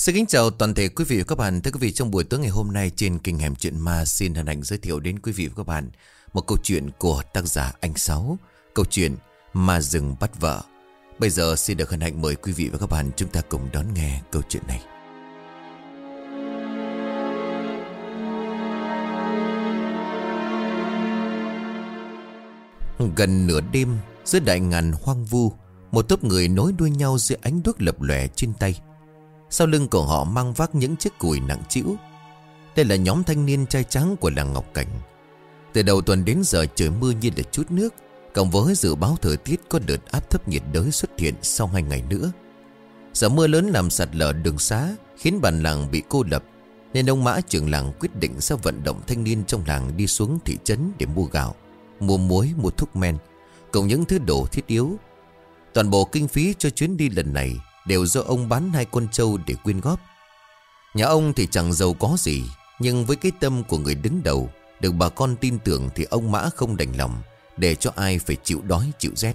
Xin kính chào toàn thể quý vị và các bạn. Thưa quý vị, trong buổi tối ngày hôm nay trên kênh Hẻm Chuyện Ma xin hân hạnh giới thiệu đến quý vị và các bạn một câu chuyện của tác giả Anh Sáu. Câu chuyện Ma rừng bắt vợ. Bây giờ xin được hân hạnh mời quý vị và các bạn chúng ta cùng đón nghe câu chuyện này. Gần nửa đêm, giữa đại ngàn hoang vu, một tốp người nối đuôi nhau dưới ánh đuốc lập lòe trên tay. Sau lưng của họ mang vác những chiếc cùi nặng trĩu. Đây là nhóm thanh niên trai trắng của làng Ngọc Cảnh. Từ đầu tuần đến giờ trời mưa như là chút nước, cộng với dự báo thời tiết có đợt áp thấp nhiệt đới xuất hiện sau hai ngày nữa. Giờ mưa lớn làm sạt lở đường xá, khiến bản làng bị cô lập, nên ông Mã trưởng làng quyết định sẽ vận động thanh niên trong làng đi xuống thị trấn để mua gạo, mua muối, mua thuốc men, cùng những thứ đồ thiết yếu. Toàn bộ kinh phí cho chuyến đi lần này đều do ông bán hai con trâu để quyên góp. Nhà ông thì chẳng giàu có gì, nhưng với cái tâm của người đứng đầu, được bà con tin tưởng thì ông Mã không đành lòng để cho ai phải chịu đói chịu rét.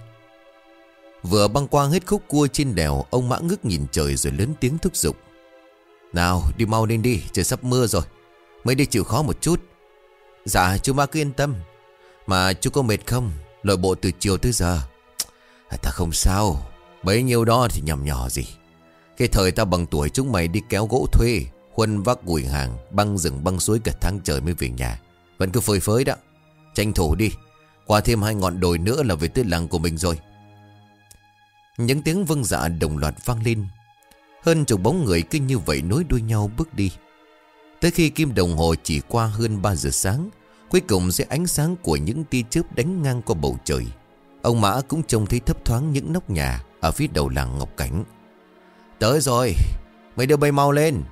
Vừa băng qua hết khúc cua trên đèo, ông Mã ngước nhìn trời rồi lớn tiếng thúc giục. Nào, đi mau lên đi, trời sắp mưa rồi. Mới đi chịu khó một chút. Dạ, chú Mã cứ yên tâm. Mà chú có mệt không? Lội bộ từ chiều tới giờ. Ta không sao, Bấy nhiêu đó thì nhầm nhỏ gì? Cái thời ta bằng tuổi chúng mày đi kéo gỗ thuê Huân vác gùi hàng, Băng rừng băng suối cả tháng trời mới về nhà. Vẫn cứ phơi phới đó. Tranh thủ đi. Qua thêm hai ngọn đồi nữa là về tới làng của mình rồi. Những tiếng vâng dạ đồng loạt vang lên. Hơn chục bóng người kinh như vậy nối đuôi nhau bước đi. Tới khi kim đồng hồ chỉ qua hơn 3 giờ sáng, Cuối cùng sẽ ánh sáng của những tia chớp đánh ngang qua bầu trời, Ông Mã cũng trông thấy thấp thoáng những nóc nhà ở phía đầu làng Ngọc Cảnh. Tới rồi Mấy đứa bay mau lên.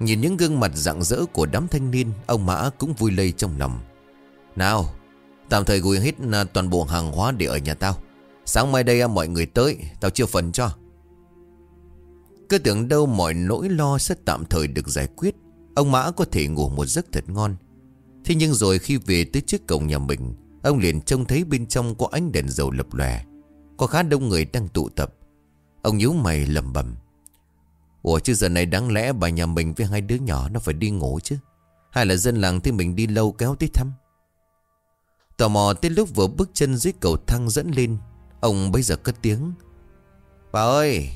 Nhìn những gương mặt rạng rỡ của đám thanh niên, Ông Mã cũng vui lây trong lòng. Nào, Tạm thời gửi hết à, toàn bộ hàng hóa để ở nhà tao. Sáng mai đây à, mọi người tới, Tao chia phần cho. Cứ tưởng đâu mọi nỗi lo sẽ tạm thời được giải quyết, Ông Mã có thể ngủ một giấc thật ngon. Thế nhưng rồi khi về tới trước cổng nhà mình, Ông liền trông thấy bên trong có ánh đèn dầu lập lòe có khá đông người đang tụ tập. Ông nhíu mày lầm bầm Ủa chứ giờ này đáng lẽ bà nhà mình với hai đứa nhỏ nó phải đi ngủ chứ? Hay là dân làng thì mình đi lâu kéo tới thăm? Tò mò tới lúc vừa bước chân dưới cầu thang dẫn lên, Ông bây giờ cất tiếng. Bà ơi,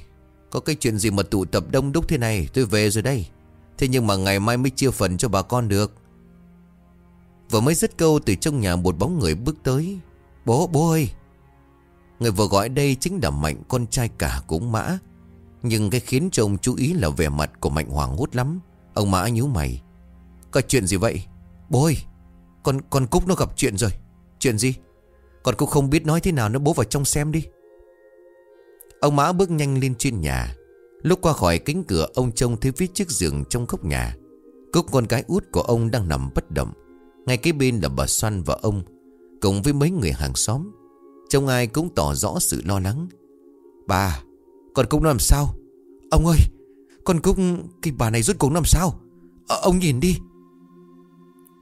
Có cái chuyện gì mà tụ tập đông đúc thế này? Tôi về rồi đây. Thế nhưng mà ngày mai mới chia phần cho bà con được. Vừa mới dứt câu, từ trong nhà một bóng người bước tới. Bố bố ơi Người vừa gọi đây chính là Mạnh con trai cả của ông Mã. Nhưng cái khiến cho ông chú ý là vẻ mặt của Mạnh hoảng hốt lắm. Ông Mã nhíu mày. Có chuyện gì vậy? Bố ơi Con, con Cúc nó gặp chuyện rồi. Chuyện gì? Con Cúc không biết nói thế nào nó bố vào trong xem đi. Ông Mã bước nhanh lên trên nhà. Lúc qua khỏi cánh cửa ông trông thấy phía chiếc giường trong góc nhà. Cúc con gái út của ông đang nằm bất động. Ngay kế bên là bà Xoan và ông Cùng với mấy người hàng xóm. Trông ai cũng tỏ rõ sự lo lắng. Bà Con Cúc nó làm sao? Ông ơi Con Cúc Cái bà này rút cuộc làm sao? À, Ông nhìn đi.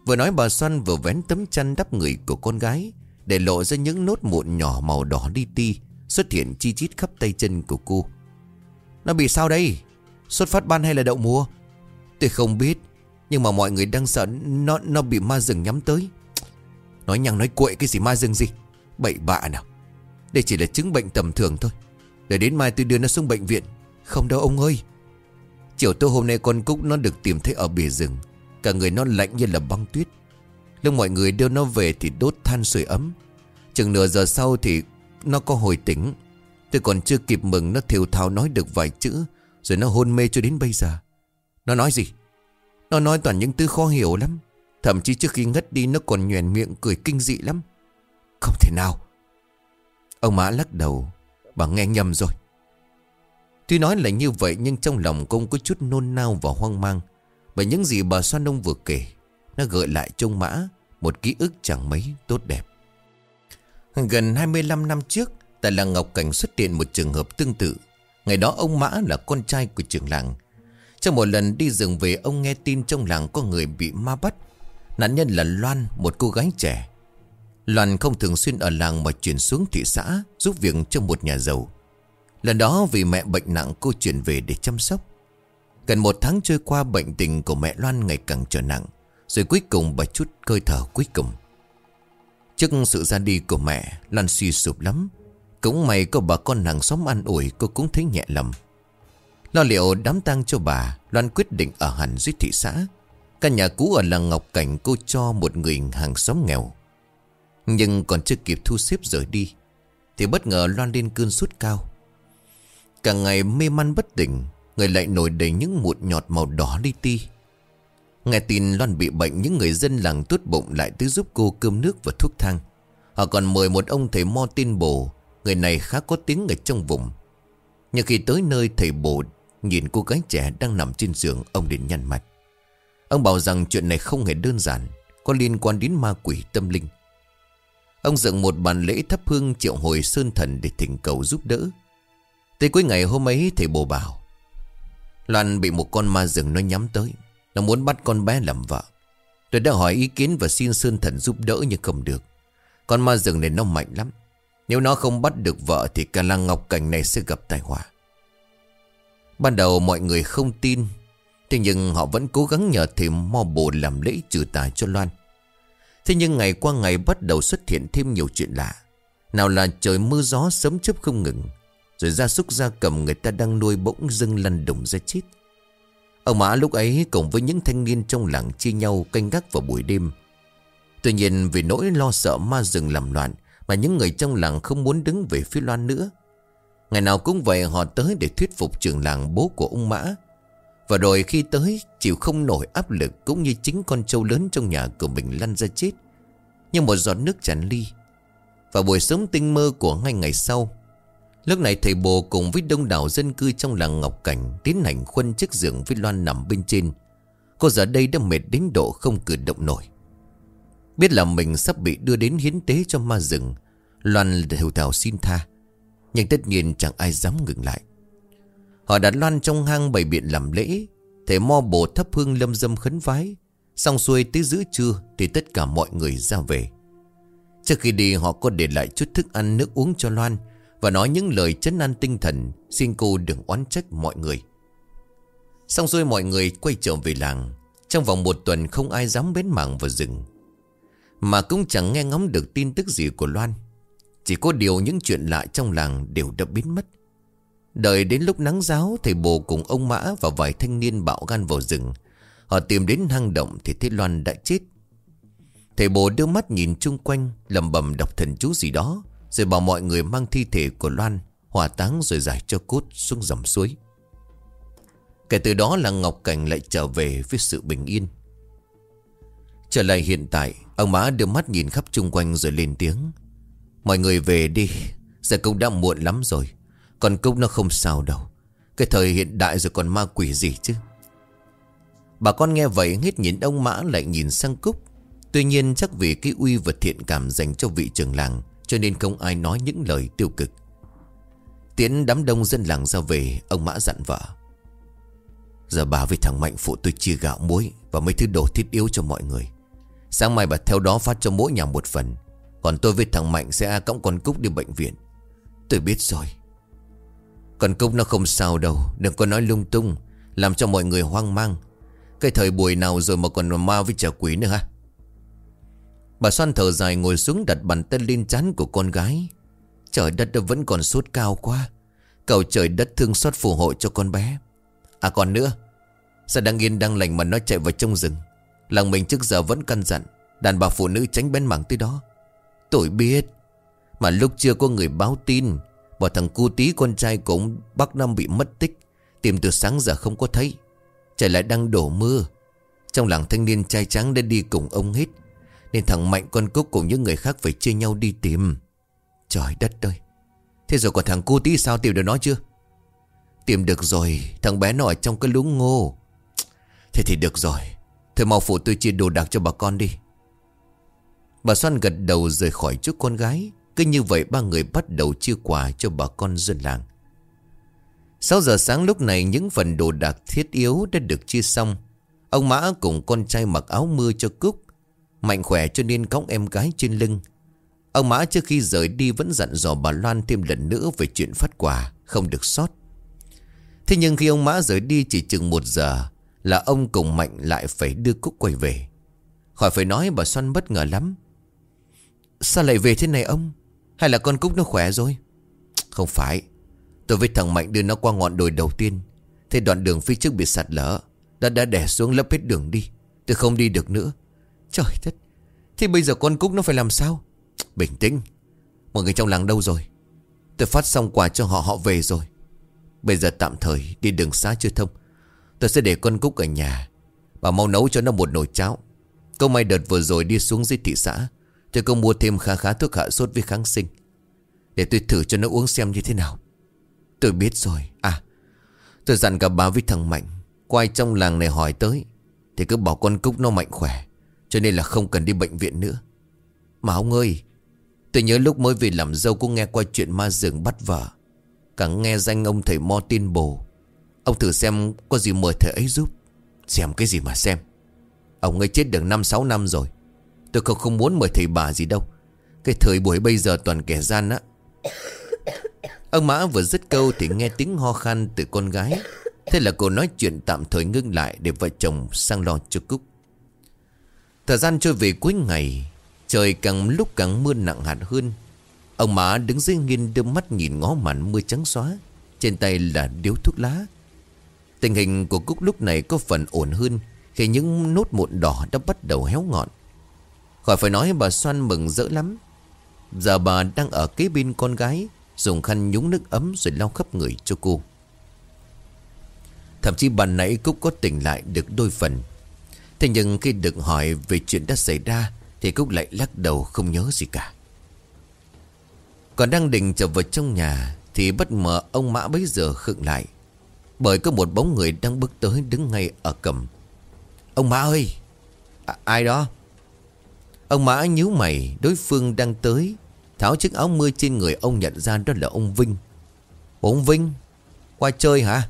Vừa nói bà Xuân vừa vén tấm chăn đắp người của con gái Để lộ ra những nốt mụn nhỏ màu đỏ đi ti Xuất hiện chi chít khắp tay chân của cô. Nó bị sao đây? Xuất phát ban hay là đậu mùa? Tôi không biết Nhưng mà mọi người đang sợ Nó nó bị ma rừng nhắm tới. Nói nhằng nói cuội cái gì ma rừng gì? Bậy bạ nào. Đây chỉ là chứng bệnh tầm thường thôi. Để đến mai tôi đưa nó xuống bệnh viện. Không đâu ông ơi. Chiều tối hôm nay con Cúc nó được tìm thấy ở bìa rừng. Cả người nó lạnh như là băng tuyết. Lúc mọi người đưa nó về thì đốt than sưởi ấm. Chừng nửa giờ sau thì nó có hồi tỉnh. Tôi còn chưa kịp mừng nó thiều thào nói được vài chữ, Rồi nó hôn mê cho đến bây giờ. Nó nói gì? Nó nói toàn những từ khó hiểu lắm. Thậm chí trước khi ngất đi, nó còn nhoèn miệng cười kinh dị lắm không thể nào. Ông Mã lắc đầu Bà nghe nhầm rồi. Tuy nói là như vậy, nhưng trong lòng công có chút nôn nao và hoang mang, Bởi những gì bà Xoan Đông vừa kể, Nó gợi lại trong Mã Một ký ức chẳng mấy tốt đẹp. Gần 25 năm trước, Tại làng Ngọc Cảnh xuất hiện một trường hợp tương tự. Ngày đó ông Mã là con trai của trưởng làng. Trong một lần đi rừng về, Ông nghe tin trong làng có người bị ma bắt. Nạn nhân là Loan, Một cô gái trẻ. Loan không thường xuyên ở làng mà chuyển xuống thị xã giúp việc cho một nhà giàu. Lần đó vì mẹ bệnh nặng, cô chuyển về để chăm sóc. Gần một tháng trôi qua, bệnh tình của mẹ Loan ngày càng trở nặng, Rồi cuối cùng bà chút hơi thở cuối cùng. Trước sự ra đi của mẹ, Loan suy sụp lắm. Cũng may có bà con hàng xóm ăn ủi, Cô cũng thấy nhẹ lầm Lo liệu đám tang cho bà, Loan quyết định ở hẳn dưới thị xã. Căn nhà cũ ở làng Ngọc Cảnh, Cô cho một người hàng xóm nghèo. Nhưng còn chưa kịp thu xếp rời đi, Thì bất ngờ Loan lên cơn sốt cao. Cả ngày mê man bất tỉnh, Người lại nổi đầy những mụn nhọt màu đỏ li ti. Nghe tin Loan bị bệnh, Những người dân làng tốt bụng lại tới giúp cô cơm nước và thuốc thang. Họ còn mời một ông thầy mo tin bổ Người này khá có tiếng ở trong vùng. Nhưng khi tới nơi, thầy bổ Nhìn cô gái trẻ đang nằm trên giường, Ông liền nhăn mặt. Ông bảo rằng chuyện này không hề đơn giản, Có liên quan đến ma quỷ tâm linh. Ông dựng một bàn lễ thắp hương triệu hồi sơn thần để thỉnh cầu giúp đỡ. Tới cuối ngày hôm ấy, thầy bồ bảo, Loan bị một con ma rừng nó nhắm tới. Nó muốn bắt con bé làm vợ. Tôi đã hỏi ý kiến và xin Sơn Thần giúp đỡ nhưng không được. Con ma rừng này nó mạnh lắm. Nếu nó không bắt được vợ Thì cả làng Ngọc Cảnh này sẽ gặp tai họa. Ban đầu mọi người không tin, Thế nhưng họ vẫn cố gắng nhờ thầy mo bồ làm lễ trừ tà cho Loan. Thế nhưng ngày qua ngày bắt đầu xuất hiện thêm nhiều chuyện lạ. Nào là trời mưa gió sớm chớp không ngừng, rồi ra súc ra cầm người ta đang nuôi bỗng dưng lăn đùng ra chết. Ông Mã lúc ấy cùng với những thanh niên trong làng chia nhau canh gác vào buổi đêm. Tuy nhiên vì nỗi lo sợ ma rừng làm loạn Mà những người trong làng không muốn đứng về phía loan nữa. Ngày nào cũng vậy họ tới để thuyết phục trưởng làng bố của ông Mã. Và rồi khi tới, chịu không nổi áp lực Cũng như chính con trâu lớn trong nhà của mình lăn ra chết, Như một giọt nước tràn ly Và buổi sớm tinh mơ của ngay ngày sau, Lúc này thầy bồ cùng với đông đảo dân cư trong làng Ngọc Cảnh tiến hành khuân chiếc giường với Loan nằm bên trên. Cô giờ đây đã mệt đến độ không cử động nổi. Biết là mình sắp bị đưa đến hiến tế cho ma rừng. Loan đều thảo xin tha. Nhưng tất nhiên chẳng ai dám ngừng lại. Họ đặt Loan trong hang bày biện làm lễ. Thầy mo bồ thắp hương lâm dâm khấn vái. Xong xuôi tới giữa trưa thì tất cả mọi người ra về. Trước khi đi, họ có để lại chút thức ăn nước uống cho Loan. Và nói những lời chấn an tinh thần, Xin cô đừng oán trách mọi người Xong xuôi mọi người quay trở về làng Trong vòng một tuần không ai dám bến mảng vào rừng Mà cũng chẳng nghe ngóng được tin tức gì của Loan Chỉ có điều những chuyện lạ trong làng đều đã biến mất Đợi đến lúc nắng giáo Thầy bồ cùng ông Mã và vài thanh niên bạo gan vào rừng. Họ tìm đến hang động thì thấy Loan đã chết. Thầy bồ đưa mắt nhìn chung quanh lầm bầm đọc thần chú gì đó, rồi bảo mọi người mang thi thể của Loan, Hỏa táng rồi giải cho cốt xuống dòng suối. Kể từ đó là Ngọc Cảnh lại trở về với sự bình yên. Trở lại hiện tại, Ông mã đưa mắt nhìn khắp chung quanh rồi lên tiếng. Mọi người về đi, Giờ cũng đã muộn lắm rồi con Cúc nó không sao đâu. Cái thời hiện đại rồi còn ma quỷ gì chứ? Bà con nghe vậy hết nhìn ông Mã lại nhìn sang Cúc. Tuy nhiên chắc vì cái uy và thiện cảm dành cho vị trưởng làng, cho nên không ai nói những lời tiêu cực. Tiến đám đông dân làng ra về, Ông Mã dặn vợ. Giờ bà với thằng Mạnh phụ tôi chia gạo muối Và mấy thứ đồ thiết yếu cho mọi người. Sáng mai bà theo đó phát cho mỗi nhà một phần. Còn tôi với thằng Mạnh sẽ cõng con Cúc đi bệnh viện. Tôi biết rồi. Còn Cúc nó không sao đâu, Đừng có nói lung tung, Làm cho mọi người hoang mang. Cái thời buổi nào rồi mà còn ma với trả quỷ nữa ha Bà xoan thở dài ngồi xuống đặt bàn tay lên chán của con gái. Trời đất vẫn còn sốt cao quá. Cầu trời đất thương xót phù hộ cho con bé. À còn nữa, Sao đang yên đang lành mà nó chạy vào trong rừng? Làng mình trước giờ vẫn căn dặn, Đàn bà phụ nữ tránh bén mảng tới đó. Tôi biết, Mà lúc chưa có người báo tin Bảo thằng cu tí con trai của ông Bắc năm bị mất tích. Tìm từ sáng giờ không có thấy. Trời lại đang đổ mưa. Trong làng thanh niên trai trắng đã đi cùng ông hết. Nên thằng Mạnh con Cúc cùng những người khác phải chia nhau đi tìm. Trời đất ơi! Thế rồi còn thằng cu tí sao tìm được nó chưa? Tìm được rồi. Thằng bé nó ở trong cái lũng ngô. Thế thì được rồi. Thôi mau phụ tôi chia đồ đạc cho bà con đi. Bà Xoan gật đầu rời khỏi trước con gái. Cứ như vậy ba người bắt đầu chia quà cho bà con dân làng. 6 giờ sáng lúc này, những phần đồ đạc thiết yếu đã được chia xong. Ông Mã cùng con trai mặc áo mưa cho Cúc, Mạnh khỏe cho nên cõng em gái trên lưng. Ông Mã trước khi rời đi vẫn dặn dò bà Loan thêm lần nữa về chuyện phát quà, Không được sót. Thế nhưng khi ông Mã rời đi chỉ chừng một giờ Là ông cùng Mạnh lại phải đưa Cúc quay về. Khỏi phải nói bà Xoan bất ngờ lắm. Sao lại về thế này ông? Hay là con Cúc nó khỏe rồi? Không phải. Tôi với thằng Mạnh đưa nó qua ngọn đồi đầu tiên. Thế đoạn đường phía trước bị sạt lở, Đã đã đè xuống lấp hết đường đi. Tôi không đi được nữa. Trời đất. Thế bây giờ con Cúc nó phải làm sao? Bình tĩnh. Mọi người trong làng đâu rồi? Tôi phát xong quà cho họ họ về rồi. Bây giờ tạm thời đi đường xá chưa thông. Tôi sẽ để con Cúc ở nhà. Bà mau nấu cho nó một nồi cháo. Câu may đợt vừa rồi đi xuống dưới thị xã Tôi có mua thêm khá khá thuốc hạ sốt với kháng sinh. Để tôi thử cho nó uống xem như thế nào. Tôi biết rồi. À Tôi dặn cả bà với thằng Mạnh. Quay trong làng này hỏi tới, Thì cứ bảo con Cúc nó mạnh khỏe, Cho nên là không cần đi bệnh viện nữa. Mà ông ơi, Tôi nhớ lúc mới về làm dâu cũng nghe qua chuyện ma rừng bắt vợ. Càng nghe danh ông thầy Mo tin bồ. Ông thử xem có gì mời thầy ấy giúp. Xem cái gì mà xem. Ông ấy chết được 5-6 năm rồi. Tôi không không muốn mời thầy bà gì đâu. Cái thời buổi bây giờ toàn kẻ gian á. Ông Mã vừa dứt câu thì nghe tiếng ho khan từ con gái. Thế là cô nói chuyện tạm thời ngưng lại Để vợ chồng sang lo cho Cúc. Thời gian trôi về cuối ngày, Trời càng lúc càng mưa nặng hạt hơn. Ông Mã đứng dưới nghiên đưa mắt nhìn ngó màn mưa trắng xóa. Trên tay là điếu thuốc lá. Tình hình của Cúc lúc này có phần ổn hơn Khi những nốt mụn đỏ đã bắt đầu héo ngọn. Khỏi phải nói bà Xoan mừng rỡ lắm. Giờ bà đang ở kế bên con gái Dùng khăn nhúng nước ấm rồi lau khắp người cho cô. Thậm chí bà nãy Cúc có tỉnh lại được đôi phần. Thế nhưng khi được hỏi về chuyện đã xảy ra Thì Cúc lại lắc đầu không nhớ gì cả. Còn đang định trở vào trong nhà Thì bất ngờ ông Mã bấy giờ khựng lại. Bởi có một bóng người đang bước tới đứng ngay ở cầm. Ông Mã ơi! À, Ai đó? Ông Mã nhíu mày, Đối phương đang tới. Tháo chiếc áo mưa trên người ông nhận ra đó là ông Vinh. Ông Vinh, Qua chơi hả?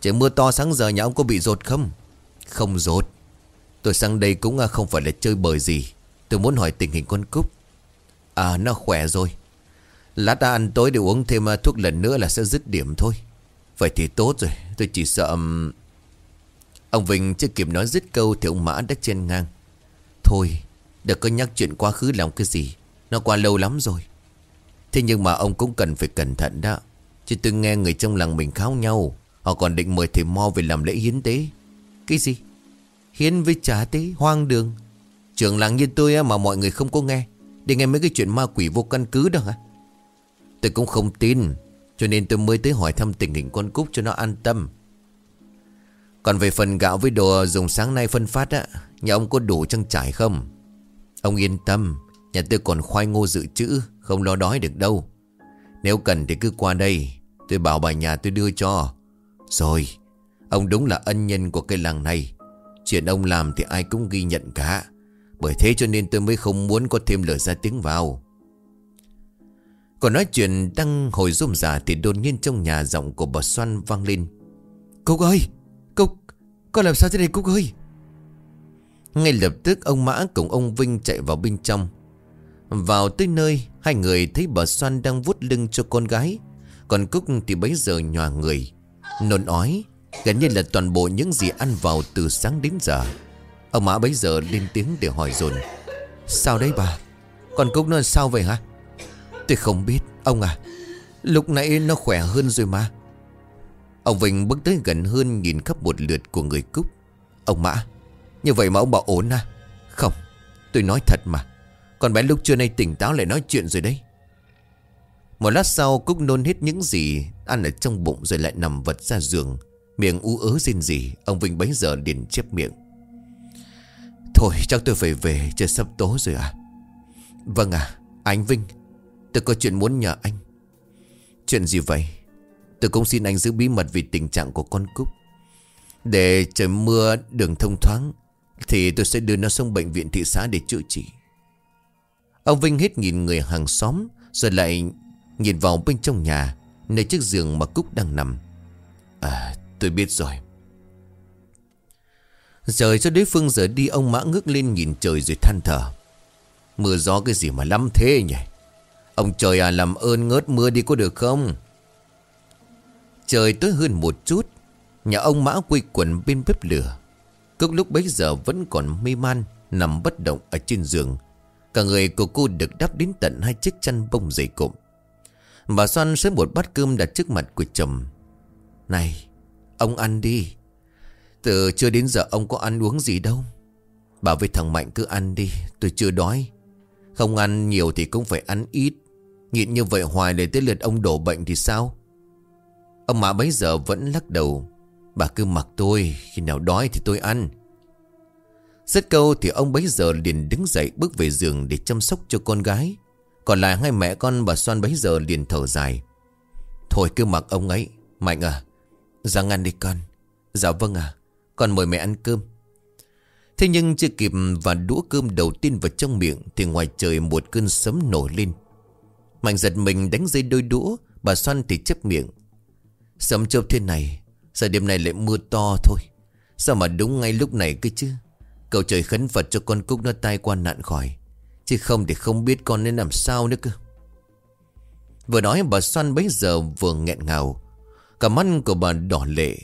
Trời mưa to sáng giờ nhà ông có bị rột không? Không rột. Tôi sang đây cũng à, không phải là chơi bời gì. Tôi muốn hỏi tình hình con Cúc. À nó khỏe rồi. Lát ta ăn tối để uống thêm à, thuốc lần nữa là sẽ dứt điểm thôi. Vậy thì tốt rồi. Tôi chỉ sợ Ông Vinh chưa kịp nói dứt câu Thì ông Mã đã chen ngang. Thôi Đừng có nhắc chuyện quá khứ làm cái gì, Nó qua lâu lắm rồi. Thế nhưng mà ông cũng cần phải cẩn thận đó. Chứ tôi nghe người trong làng mình kháo nhau, Họ còn định mời thầy Mo về làm lễ hiến tế. Cái gì? Hiến với trả tế, hoang đường. Trưởng làng như tôi mà mọi người không có nghe, Để nghe mấy cái chuyện ma quỷ vô căn cứ đó hả? Tôi cũng không tin, Cho nên tôi mới tới hỏi thăm tình hình con Cúc cho nó an tâm. Còn về phần gạo với đồ dùng sáng nay phân phát á, Nhà ông có đủ trang trải không? Ông yên tâm, Nhà tôi còn khoai ngô dự trữ, Không lo đói được đâu. Nếu cần thì cứ qua đây, Tôi bảo bà nhà tôi đưa cho. Rồi, Ông đúng là ân nhân của cây làng này. Chuyện ông làm thì ai cũng ghi nhận cả. Bởi thế cho nên tôi mới không muốn có thêm lời ra tiếng vào. Còn nói chuyện đang hồi rôm giả Thì đột nhiên trong nhà giọng của bà Xoan vang lên. Cúc ơi, Cúc, Con làm sao thế này Cúc ơi? Ngay lập tức ông Mã cùng ông Vinh chạy vào bên trong. Vào tới nơi, Hai người thấy bà Soan đang vuốt lưng cho con gái. Còn Cúc thì bấy giờ nhòa người, Nôn ói. Gần như là toàn bộ những gì ăn vào từ sáng đến giờ. Ông Mã bấy giờ lên tiếng để hỏi dồn, Sao đấy bà? Còn Cúc nó sao vậy hả? Tôi không biết, Ông à. Lúc nãy nó khỏe hơn rồi mà. Ông Vinh bước tới gần hơn nhìn khắp một lượt của người Cúc. Ông Mã như vậy mà ông bảo ổn à? Không, tôi nói thật mà. Còn bé lúc trưa nay tỉnh táo lại nói chuyện rồi đấy. Một lát sau, Cúc nôn hết những gì Ăn ở trong bụng rồi lại nằm vật ra giường. Miệng ú ớ xin gì Ông Vinh bấy giờ liền chép miệng. Thôi, chắc tôi phải về, Trời sắp tối rồi à? Vâng à anh Vinh, Tôi có chuyện muốn nhờ anh. Chuyện gì vậy? Tôi cũng xin anh giữ bí mật vì tình trạng của con Cúc. Để trời mưa, đường thông thoáng thì tôi sẽ đưa nó xuống bệnh viện thị xã để chữa trị. Ông Vinh hết nhìn người hàng xóm, Rồi lại nhìn vào bên trong nhà, Nơi chiếc giường mà Cúc đang nằm. À tôi biết rồi. Rời cho đối phương giờ đi, Ông Mã ngước lên nhìn trời rồi than thở. Mưa gió cái gì mà lắm thế nhỉ? Ông trời à làm ơn ngớt mưa đi có được không? Trời tối hơn một chút, Nhà ông Mã quây quần bên bếp lửa. Cốc lúc bấy giờ vẫn còn mê man, Nằm bất động ở trên giường. Cả người của cô được đắp đến tận hai chiếc chăn bông dày cộm. Bà Xoan xới một bát cơm đặt trước mặt của chồng. Này, Ông ăn đi. Từ chưa đến giờ ông có ăn uống gì đâu. Bảo với thằng Mạnh cứ ăn đi, Tôi chưa đói. Không ăn nhiều thì cũng phải ăn ít. Nhịn như vậy hoài để tới lượt ông đổ bệnh thì sao? Ông Mã bấy giờ vẫn lắc đầu. Bà cứ mặc tôi, Khi nào đói thì tôi ăn. Rất câu thì ông bấy giờ liền đứng dậy Bước về giường để chăm sóc cho con gái. Còn lại hai mẹ con bà Xoan bấy giờ liền thở dài. Thôi cứ mặc ông ấy, Mạnh à. Ra ăn đi con. Dạ vâng à. Con mời mẹ ăn cơm. Thế nhưng chưa kịp và đũa cơm đầu tiên vào trong miệng Thì ngoài trời một cơn sấm nổi lên. Mạnh giật mình đánh dây đôi đũa, Bà Xoan thì chấp miệng. Sấm chớp thế này Sao đêm nay lại mưa to thôi. Sao mà đúng ngay lúc này cơ chứ? Cầu trời khấn Phật cho con Cúc nó tai qua nạn khỏi. Chứ không thì không biết con nên làm sao nữa cơ. Vừa nói bà Xoan bấy giờ vừa nghẹn ngào. Cả mắt của bà đỏ lệ.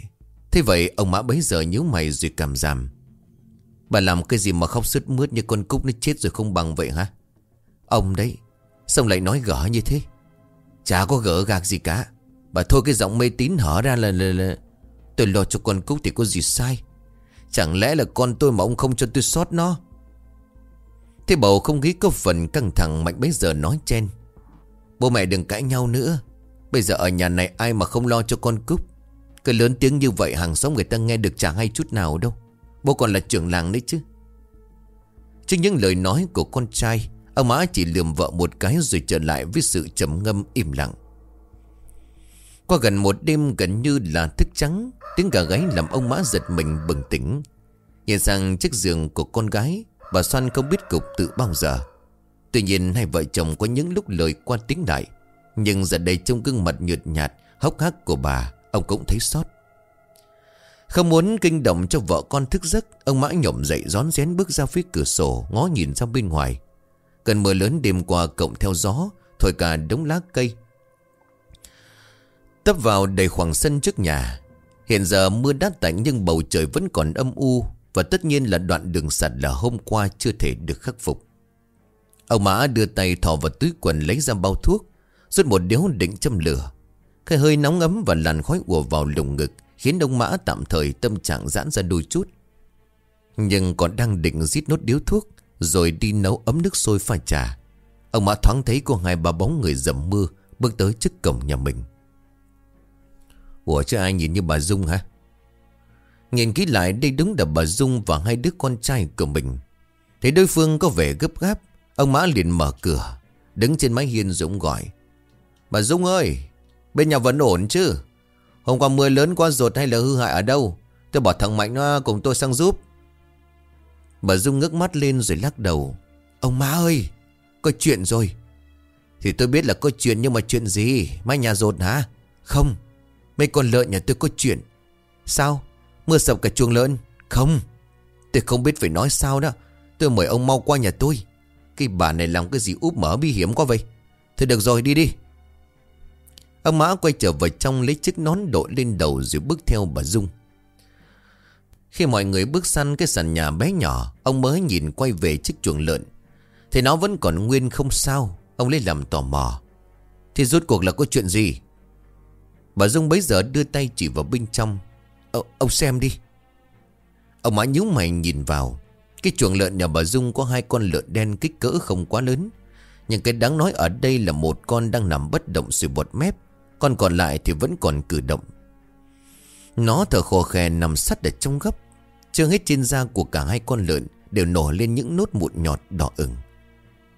Thế vậy ông Mã bấy giờ nhíu mày rồi cảm giảm. Bà làm cái gì mà khóc sứt mướt như con Cúc nó chết rồi không bằng vậy hả? Ông đấy Xong lại nói gỡ như thế? Chả có gỡ gạc gì cả. Bà thôi cái giọng mê tín hở ra là, là, là Tôi lo cho con Cúc thì có gì sai? Chẳng lẽ là con tôi mà ông không cho tôi sót nó? Thế bầu không khí có phần căng thẳng Mạnh bấy giờ nói chen. Bố mẹ đừng cãi nhau nữa. Bây giờ ở nhà này ai mà không lo cho con Cúc? Cứ lớn tiếng như vậy, hàng xóm người ta nghe được chẳng hay chút nào đâu. Bố còn là trưởng làng đấy chứ. Trước những lời nói của con trai, Ông Mã chỉ lườm vợ một cái rồi trở lại với sự trầm ngâm im lặng. Qua gần một đêm gần như là thức trắng Tiếng gà gáy làm ông Mã giật mình bừng tỉnh. Nhìn sang chiếc giường của con gái Bà Xoan không biết cục từ bao giờ. Tuy nhiên hai vợ chồng có những lúc lời qua tiếng lại, Nhưng giờ đây trong gương mặt nhợt nhạt Hốc hác của bà Ông cũng thấy sót Không muốn kinh động cho vợ con thức giấc Ông Mã nhổm dậy rón rén bước ra phía cửa sổ Ngó nhìn ra bên ngoài. Cơn mưa lớn đêm qua cộng theo gió Thổi cả đống lá cây Tấp vào đầy khoảng sân trước nhà. Hiện giờ mưa đã tạnh nhưng bầu trời vẫn còn âm u Và tất nhiên là đoạn đường sạt là hôm qua chưa thể được khắc phục. Ông Mã đưa tay thò vào túi quần lấy ra bao thuốc, Rút một điếu định châm lửa. Cái hơi nóng ấm và làn khói ùa vào lồng ngực Khiến ông Mã tạm thời tâm trạng giãn ra đôi chút. Nhưng còn đang định giít nốt điếu thuốc Rồi đi nấu ấm nước sôi pha trà. Ông Mã thoáng thấy cô hai ba bóng người dầm mưa Bước tới trước cổng nhà mình. Ủa, chứ ai nhìn như bà Dung hả? Nhìn kỹ lại đây đúng là bà Dung và hai đứa con trai của mình. Thấy đối phương có vẻ gấp gáp. Ông Mã liền mở cửa, Đứng trên mái hiên Dũng gọi. Bà Dung ơi, Bên nhà vẫn ổn chứ? Hôm qua mưa lớn quá rột hay là hư hại ở đâu? Tôi bảo thằng Mạnh nó cùng tôi sang giúp. Bà Dung ngước mắt lên rồi lắc đầu. Ông má ơi, Có chuyện rồi. Thì tôi biết là có chuyện nhưng mà chuyện gì? Mai nhà rột hả? Không. Mấy con lợn nhà tôi có chuyện. Sao? Mưa sập cả chuồng lợn. Không. Tôi không biết phải nói sao đó. Tôi mời ông mau qua nhà tôi. Cái bà này làm cái gì úp mở bí hiểm quá vậy? Thôi được rồi, đi đi. Ông Mã quay trở vào trong lấy chiếc nón đội lên đầu rồi bước theo bà Dung. Khi mọi người bước săn cái sàn nhà bé nhỏ, Ông mới nhìn quay về chiếc chuồng lợn. Thì nó vẫn còn nguyên không sao. Ông lấy làm tò mò. Thì rốt cuộc là có chuyện gì? Bà Dung bấy giờ đưa tay chỉ vào bên trong. Ô, ông xem đi. Ông Mã nhíu mày nhìn vào. Cái chuồng lợn nhà bà Dung có hai con lợn đen kích cỡ không quá lớn. Nhưng cái đáng nói ở đây là một con đang nằm bất động sùi bọt mép. Con còn lại thì vẫn còn cử động. Nó thở khò khè nằm sắt ở trong gấp Chưa hết trên da của cả hai con lợn Đều nổi lên những nốt mụn nhọt đỏ ửng.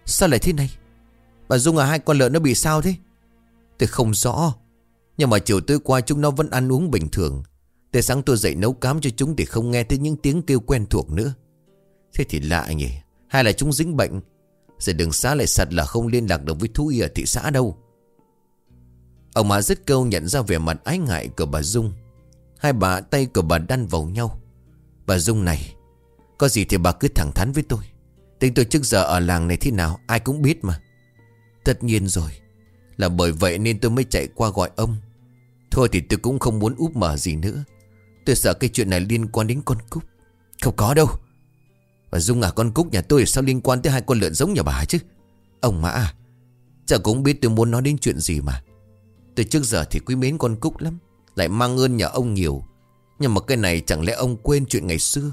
Sao lại thế này? Bà Dung à hai con lợn nó bị sao thế? Tôi không rõ nhưng mà chiều tối qua chúng nó vẫn ăn uống bình thường. Tới sáng tôi dậy nấu cám cho chúng Để không nghe thấy những tiếng kêu quen thuộc nữa. Thế thì lạ nhỉ, Hay là chúng dính bệnh? Giờ đường xá lại sạt là không liên lạc được với thú y ở thị xã đâu. Ông má rất câu nhận ra vẻ mặt ái ngại của bà Dung. Hai bà tay của bà đan vào nhau. Bà Dung này, Có gì thì bà cứ thẳng thắn với tôi. Tính tôi trước giờ ở làng này thế nào, Ai cũng biết mà. Tất nhiên rồi là bởi vậy nên tôi mới chạy qua gọi ông. Thôi thì tôi cũng không muốn úp mở gì nữa. Tôi sợ cái chuyện này liên quan đến con Cúc. Không có đâu. Và Dung à con Cúc nhà tôi sao liên quan tới hai con lợn giống nhà bà chứ? Ông Mã à Chả cũng biết tôi muốn nói đến chuyện gì mà. Từ trước giờ thì quý mến con Cúc lắm, Lại mang ơn nhà ông nhiều. Nhưng mà cái này chẳng lẽ ông quên chuyện ngày xưa?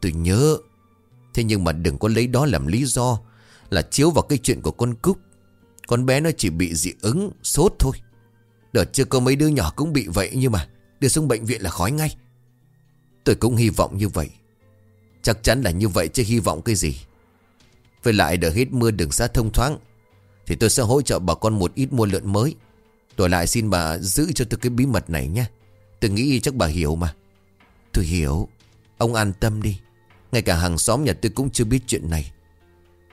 Tôi nhớ. Thế nhưng mà đừng có lấy đó làm lý do Là chiếu vào cái chuyện của con Cúc. Con bé nó chỉ bị dị ứng, Sốt thôi. Đợt chưa có mấy đứa nhỏ cũng bị vậy Nhưng mà đưa xuống bệnh viện là khói ngay. Tôi cũng hy vọng như vậy. Chắc chắn là như vậy chứ hy vọng cái gì. Với lại đợi hết mưa đường xa thông thoáng, Thì tôi sẽ hỗ trợ bà con một ít mua lợn mới. Tôi lại xin bà giữ cho tôi cái bí mật này nhé. Tôi nghĩ chắc bà hiểu mà. Tôi hiểu. Ông an tâm đi. Ngay cả hàng xóm nhà tôi cũng chưa biết chuyện này.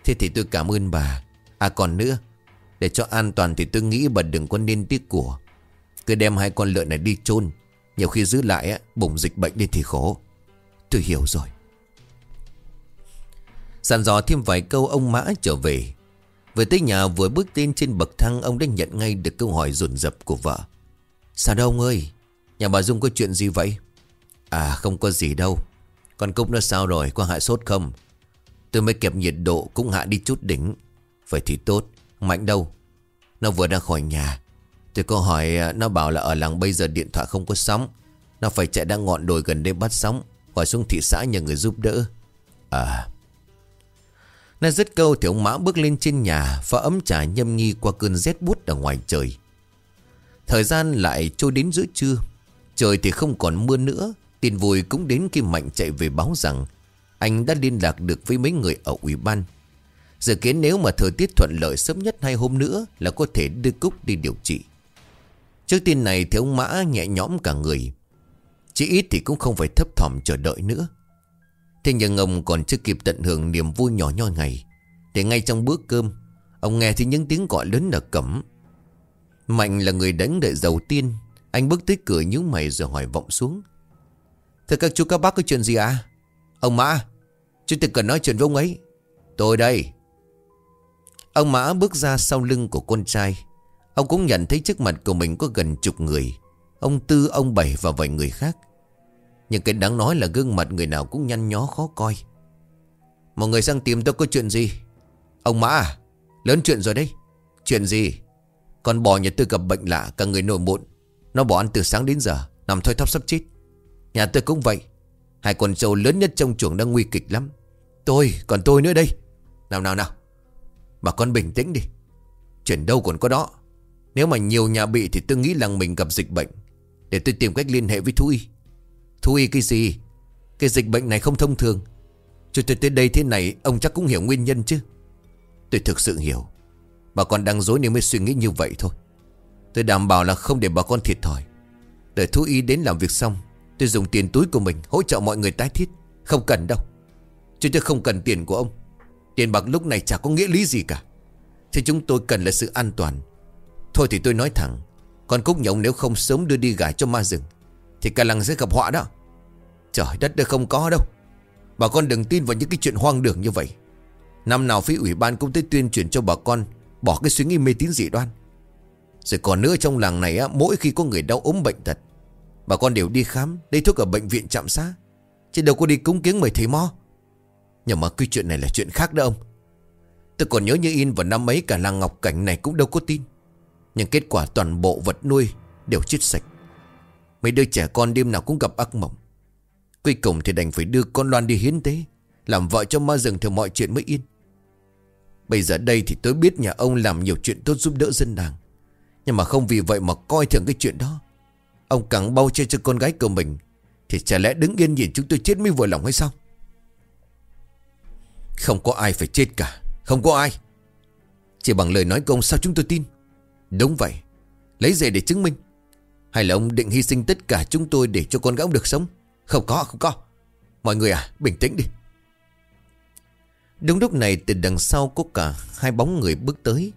Thế thì tôi cảm ơn bà. À còn nữa để cho an toàn thì tôi nghĩ bà đừng có nên tiếc của. Cứ đem hai con lợn này đi chôn. Nhiều khi giữ lại á, bùng dịch bệnh lên thì khổ. Tôi hiểu rồi. Sàn dò thêm vài câu ông Mã trở về. Về tới nhà vừa bước lên trên bậc thang Ông đã nhận ngay được câu hỏi dồn dập của vợ. Sao đâu ông ơi? Nhà bà Dung có chuyện gì vậy? À không có gì đâu. Con Cúc nó sao rồi? Có hạ sốt không? Tôi mới kẹp nhiệt độ cũng hạ đi chút đỉnh. Vậy thì tốt. Mạnh đâu? Nó vừa ra khỏi nhà. Tôi có hỏi à, nó bảo là ở làng bây giờ điện thoại không có sóng. Nó phải chạy ra ngọn đồi gần đây bắt sóng, Gọi xuống thị xã nhờ người giúp đỡ. À. Nó dứt câu, thì ông Mã bước lên trên nhà Và ấm trà nhâm nhi qua cơn rét bút ở ngoài trời. Thời gian lại trôi đến giữa trưa. Trời thì không còn mưa nữa, Tin vui cũng đến khi Mạnh chạy về báo rằng Anh đã liên lạc được với mấy người ở ủy ban. Dự kiến nếu mà thời tiết thuận lợi sớm nhất hai hôm nữa Là có thể đưa Cúc đi điều trị. Trước tin này thì ông Mã nhẹ nhõm cả người. Chỉ ít thì cũng không phải thấp thỏm chờ đợi nữa. Thế nhưng ông còn chưa kịp tận hưởng niềm vui nhỏ nhoi ngày. Thì ngay trong bữa cơm, Ông nghe thấy những tiếng gọi lớn ở cẩm. Mạnh là người đánh đợi đầu tiên. Anh bước tới cửa nhíu mày rồi hỏi vọng xuống. Thưa các chú, các bác có chuyện gì à Ông Mã, Chú tôi cần nói chuyện với ông ấy. Tôi đây. Ông Mã bước ra sau lưng của con trai. Ông cũng nhận thấy trước mặt của mình có gần chục người. Ông Tư, ông Bảy và vài người khác. Nhưng cái đáng nói là gương mặt người nào cũng nhăn nhó khó coi. Mọi người sang tìm tôi có chuyện gì? Ông Mã à Lớn chuyện rồi đấy. Chuyện gì? Con bò nhà tôi gặp bệnh lạ Cả người nổi mụn. Nó bỏ ăn từ sáng đến giờ Nằm thôi thóp sắp chết. Nhà tôi cũng vậy. Hai con trâu lớn nhất trong chuồng đang nguy kịch lắm. Tôi còn tôi nữa đây. Nào nào nào. Bà con bình tĩnh đi. Chuyện đâu còn có đó. Nếu mà nhiều nhà bị thì tôi nghĩ là mình gặp dịch bệnh. Để tôi tìm cách liên hệ với thú y. Thú y cái gì? Cái dịch bệnh này không thông thường. Cho tôi tới đây thế này, Ông chắc cũng hiểu nguyên nhân chứ. Tôi thực sự hiểu. Bà con đang dối nên mới suy nghĩ như vậy thôi. Tôi đảm bảo là không để bà con thiệt thòi. Đợi thú y đến làm việc xong, Tôi dùng tiền túi của mình hỗ trợ mọi người tái thiết. Không cần đâu. Chứ tôi không cần tiền của ông. Tiền bạc lúc này chả có nghĩa lý gì cả. Thế chúng tôi cần là sự an toàn. Thôi thì tôi nói thẳng, Con Cúc nhà ông nếu không sớm đưa đi gả cho ma rừng Thì cả làng sẽ gặp họa đó. Trời đất đây không có đâu. Bà con đừng tin vào những cái chuyện hoang đường như vậy. Năm nào phía ủy ban cũng tới tuyên truyền cho bà con Bỏ cái suy nghĩ mê tín dị đoan. Rồi còn nữa trong làng này á, Mỗi khi có người đau ốm bệnh tật, Bà con đều đi khám Đây thuốc ở bệnh viện trạm xá, Chứ đâu có đi cúng kiếng mời thầy mo. Nhưng mà cái chuyện này là chuyện khác đó ông. Tôi còn nhớ như in vào năm ấy Cả làng Ngọc Cảnh này cũng đâu có tin. Nhưng kết quả toàn bộ vật nuôi Đều chết sạch. Mấy đứa trẻ con đêm nào cũng gặp ác mộng. Cuối cùng thì đành phải đưa con Loan đi hiến tế, Làm vợ cho ma rừng thì mọi chuyện mới yên Bây giờ đây thì tôi biết nhà ông làm nhiều chuyện tốt giúp đỡ dân làng. Nhưng mà không vì vậy mà coi thường cái chuyện đó. Ông càng bao che cho con gái của mình, Thì chả lẽ đứng yên nhìn chúng tôi chết mới vừa lòng hay sao? Không có ai phải chết cả. Không có ai. Chỉ bằng lời nói của ông sao chúng tôi tin? Đúng vậy. Lấy gì để chứng minh. Hay là ông định hy sinh tất cả chúng tôi để cho con gái ông được sống? Không có không có. Mọi người à bình tĩnh đi. Đúng lúc này, từ đằng sau có cả hai bóng người bước tới.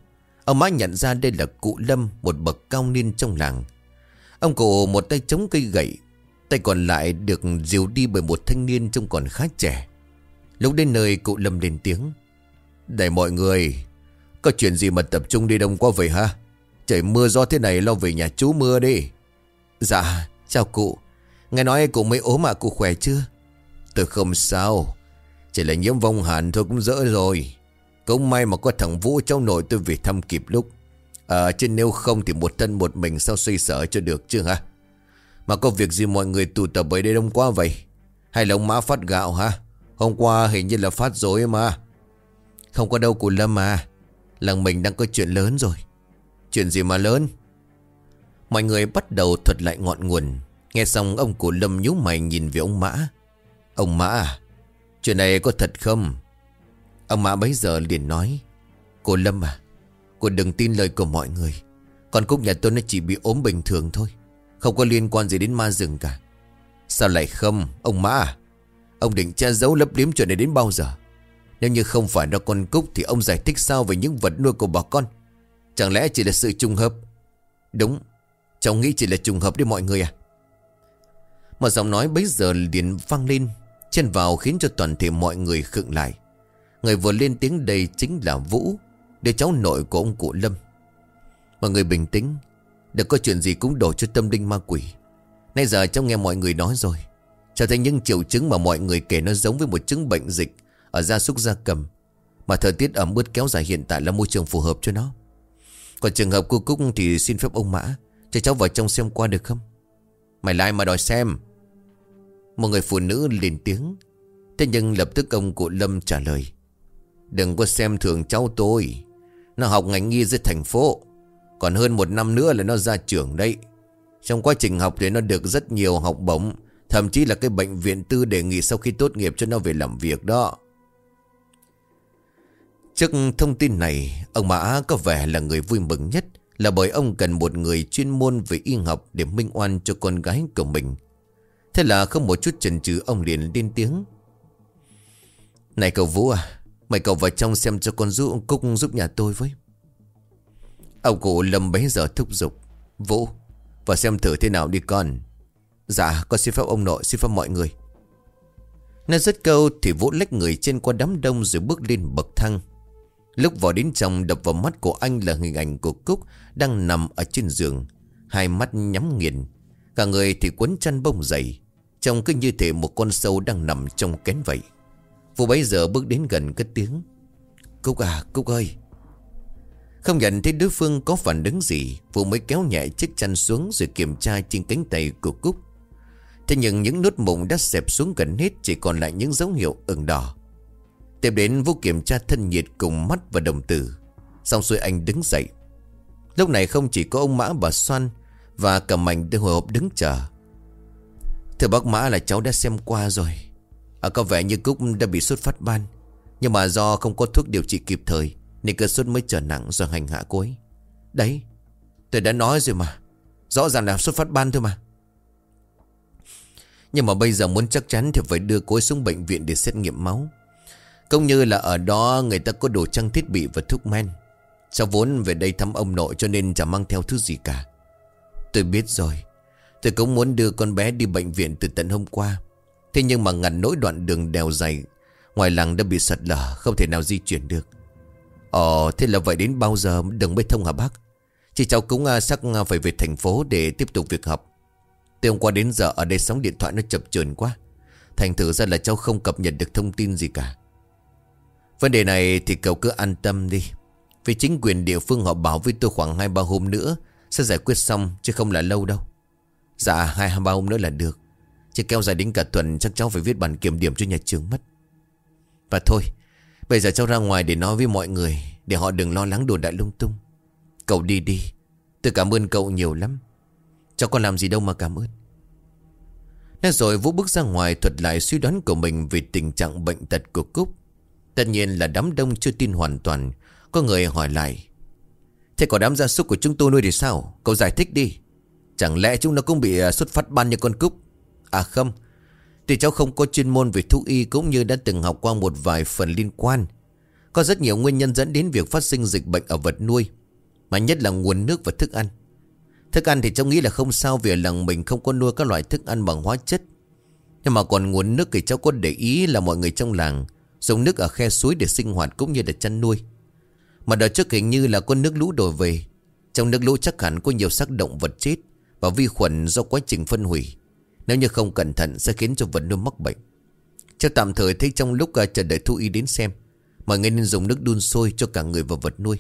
Ông má nhận ra đây là cụ Lâm, Một bậc cao niên trong làng. Ông cụ một tay chống cây gậy, Tay còn lại được dìu đi bởi một thanh niên trông còn khá trẻ. Lúc đến nơi cụ Lâm lên tiếng. Để mọi người, Có chuyện gì mà tập trung đi đông quá vậy ha Trời mưa gió thế này lo về nhà chú mưa đi. Dạ chào cụ. Nghe nói cụ mới ốm mà cụ khỏe chưa? Tôi không sao. Chỉ là nhiễm vong hàn thôi cũng dỡ rồi. Cũng may mà có thằng Vũ cháu nội tôi về thăm kịp lúc. À chứ nếu không thì một thân một mình sao xoay sở cho được chứ ha Mà có việc gì mọi người tụ tập ở đây đông quá vậy? Hay là ông má phát gạo ha Hôm qua hình như là phát dối mà. Không có đâu cụ Lâm à Làng mình đang có chuyện lớn rồi. Chuyện gì mà lớn? Mọi người bắt đầu thuật lại ngọn nguồn. Nghe xong ông cụ Lâm nhú mày nhìn về ông Mã. Ông Mã à Chuyện này có thật không? Ông Mã bấy giờ liền nói, Cô Lâm à Cô đừng tin lời của mọi người. Con Cúc nhà tôi nó chỉ bị ốm bình thường thôi. Không có liên quan gì đến ma rừng cả. Sao lại không, Ông Mã à? Ông định che giấu lấp liếm chuyện này đến bao giờ? Nếu như không phải là con Cúc Thì ông giải thích sao về những vật nuôi của bà con? Chẳng lẽ chỉ là sự trùng hợp? Đúng, Cháu nghĩ chỉ là trùng hợp đấy mọi người à? Mà giọng nói bấy giờ liền vang lên trên vào khiến cho toàn thể mọi người khựng lại. Người vừa lên tiếng đây chính là Vũ, Đứa cháu nội của ông cụ Lâm. Mọi người bình tĩnh Đừng có chuyện gì cũng đổ cho tâm linh ma quỷ. Nay giờ cháu nghe mọi người nói rồi. Trở thành những triệu chứng mà mọi người kể nó giống với một chứng bệnh dịch Ở gia súc gia cầm. Mà thời tiết ẩm ướt kéo dài hiện tại là môi trường phù hợp cho nó. Còn trường hợp cô Cúc thì xin phép ông Mã, Cho cháu vào trong xem qua được không? Mày lại mà đòi xem? Một người phụ nữ lên tiếng. Thế nhưng lập tức ông cụ Lâm trả lời. Đừng có xem thường cháu tôi. Nó học ngành nghi dưới thành phố. Còn hơn một năm nữa là nó ra trường đây Trong quá trình học thì nó được rất nhiều học bổng. Thậm chí là cái bệnh viện tư đề nghị sau khi tốt nghiệp cho nó về làm việc đó. Trước thông tin này, Ông Mã có vẻ là người vui mừng nhất Là bởi ông cần một người chuyên môn về y học Để minh oan cho con gái của mình. Thế là không một chút chần chừ, Ông liền lên tiếng. Này cậu Vũ à Mày cậu vào trong xem cho con giúp, Cúc giúp nhà tôi với. Ông cụ lầm bấy giờ thúc giục. Vũ, Vào xem thử thế nào đi con. Dạ con xin phép ông nội, xin phép mọi người. Nói rất câu thì Vũ lách người trên qua đám đông rồi bước lên bậc thang. Lúc vào đến trong, đập vào mắt của anh là hình ảnh của Cúc Đang nằm ở trên giường. Hai mắt nhắm nghiền, Cả người thì quấn chăn bông dày, Trông cứ như thể một con sâu đang nằm trong kén vậy. Vũ bấy giờ bước đến gần cất tiếng. Cúc à Cúc ơi! Không nhận thấy đối phương có phản ứng gì, Vũ mới kéo nhẹ chiếc chăn xuống Rồi kiểm tra trên cánh tay của Cúc. Thế nhưng những nốt mụn đã xẹp xuống gần hết Chỉ còn lại những dấu hiệu ửng đỏ. Tiếp đến Vũ kiểm tra thân nhiệt cùng mắt và đồng tử. Xong xuôi anh đứng dậy. Lúc này không chỉ có ông Mã bà Xoan Và cả mảnh đưa hồi hộp đứng chờ. Thưa bác Mã là cháu đã xem qua rồi. À, Có vẻ như Cúc đã bị sốt phát ban. Nhưng mà do không có thuốc điều trị kịp thời Nên cơn sốt mới trở nặng rồi hành hạ cô ấy. Đấy Tôi đã nói rồi mà. Rõ ràng là sốt phát ban thôi mà. Nhưng mà bây giờ muốn chắc chắn Thì phải đưa cô ấy xuống bệnh viện để xét nghiệm máu. Cũng như là ở đó Người ta có đồ trang thiết bị và thuốc men. Cháu vốn về đây thăm ông nội Cho nên chẳng mang theo thứ gì cả. Tôi biết rồi. Tôi cũng muốn đưa con bé đi bệnh viện từ tận hôm qua. Thế nhưng mà ngặt nỗi đoạn đường đèo dày, Ngoài làng đã bị sạt lở, Không thể nào di chuyển được. Ồ thế là vậy đến bao giờ đừng mới thông hả bác? Chị cháu cũng à, xác à, phải về thành phố Để tiếp tục việc học. Từ hôm qua đến giờ ở đây sóng điện thoại nó chập chờn quá. Thành thử ra là cháu không cập nhật được thông tin gì cả. Vấn đề này thì cậu cứ an tâm đi. Vì chính quyền địa phương họ bảo với tôi khoảng 2-3 hôm nữa Sẽ giải quyết xong, chứ không là lâu đâu. Dạ 2-3 hôm nữa là được. Chứ kéo dài đến cả tuần, chắc cháu phải viết bản kiểm điểm cho nhà trường mất. Và thôi, Bây giờ cháu ra ngoài để nói với mọi người, Để họ đừng lo lắng đồ đại lung tung. Cậu đi đi, Tôi cảm ơn cậu nhiều lắm. Cháu có làm gì đâu mà cảm ơn. Nói rồi Vũ bước ra ngoài thuật lại suy đoán của mình Về tình trạng bệnh tật của Cúc. Tất nhiên là đám đông chưa tin hoàn toàn. Có người hỏi lại, Thế có đám gia súc của chúng tôi nuôi thì sao? Cậu giải thích đi. Chẳng lẽ chúng nó cũng bị à, xuất phát ban như con Cúc? À không. Thì cháu không có chuyên môn về thú y Cũng như đã từng học qua một vài phần liên quan. Có rất nhiều nguyên nhân dẫn đến việc phát sinh dịch bệnh ở vật nuôi, Mà nhất là nguồn nước và thức ăn. Thức ăn thì cháu nghĩ là không sao Vì ở làng mình không có nuôi các loại thức ăn bằng hóa chất. Nhưng mà còn nguồn nước thì cháu có để ý là mọi người trong làng Dùng nước ở khe suối để sinh hoạt cũng như để chăn nuôi. Mà đợt trước hình như là có nước lũ đổ về. Trong nước lũ chắc hẳn có nhiều xác động vật chết Và vi khuẩn do quá trình phân hủy. Nếu như không cẩn thận sẽ khiến cho vật nuôi mắc bệnh. Cháu tạm thời thấy trong lúc à, chờ đợi thú y đến xem, Mọi người nên dùng nước đun sôi cho cả người và vật nuôi.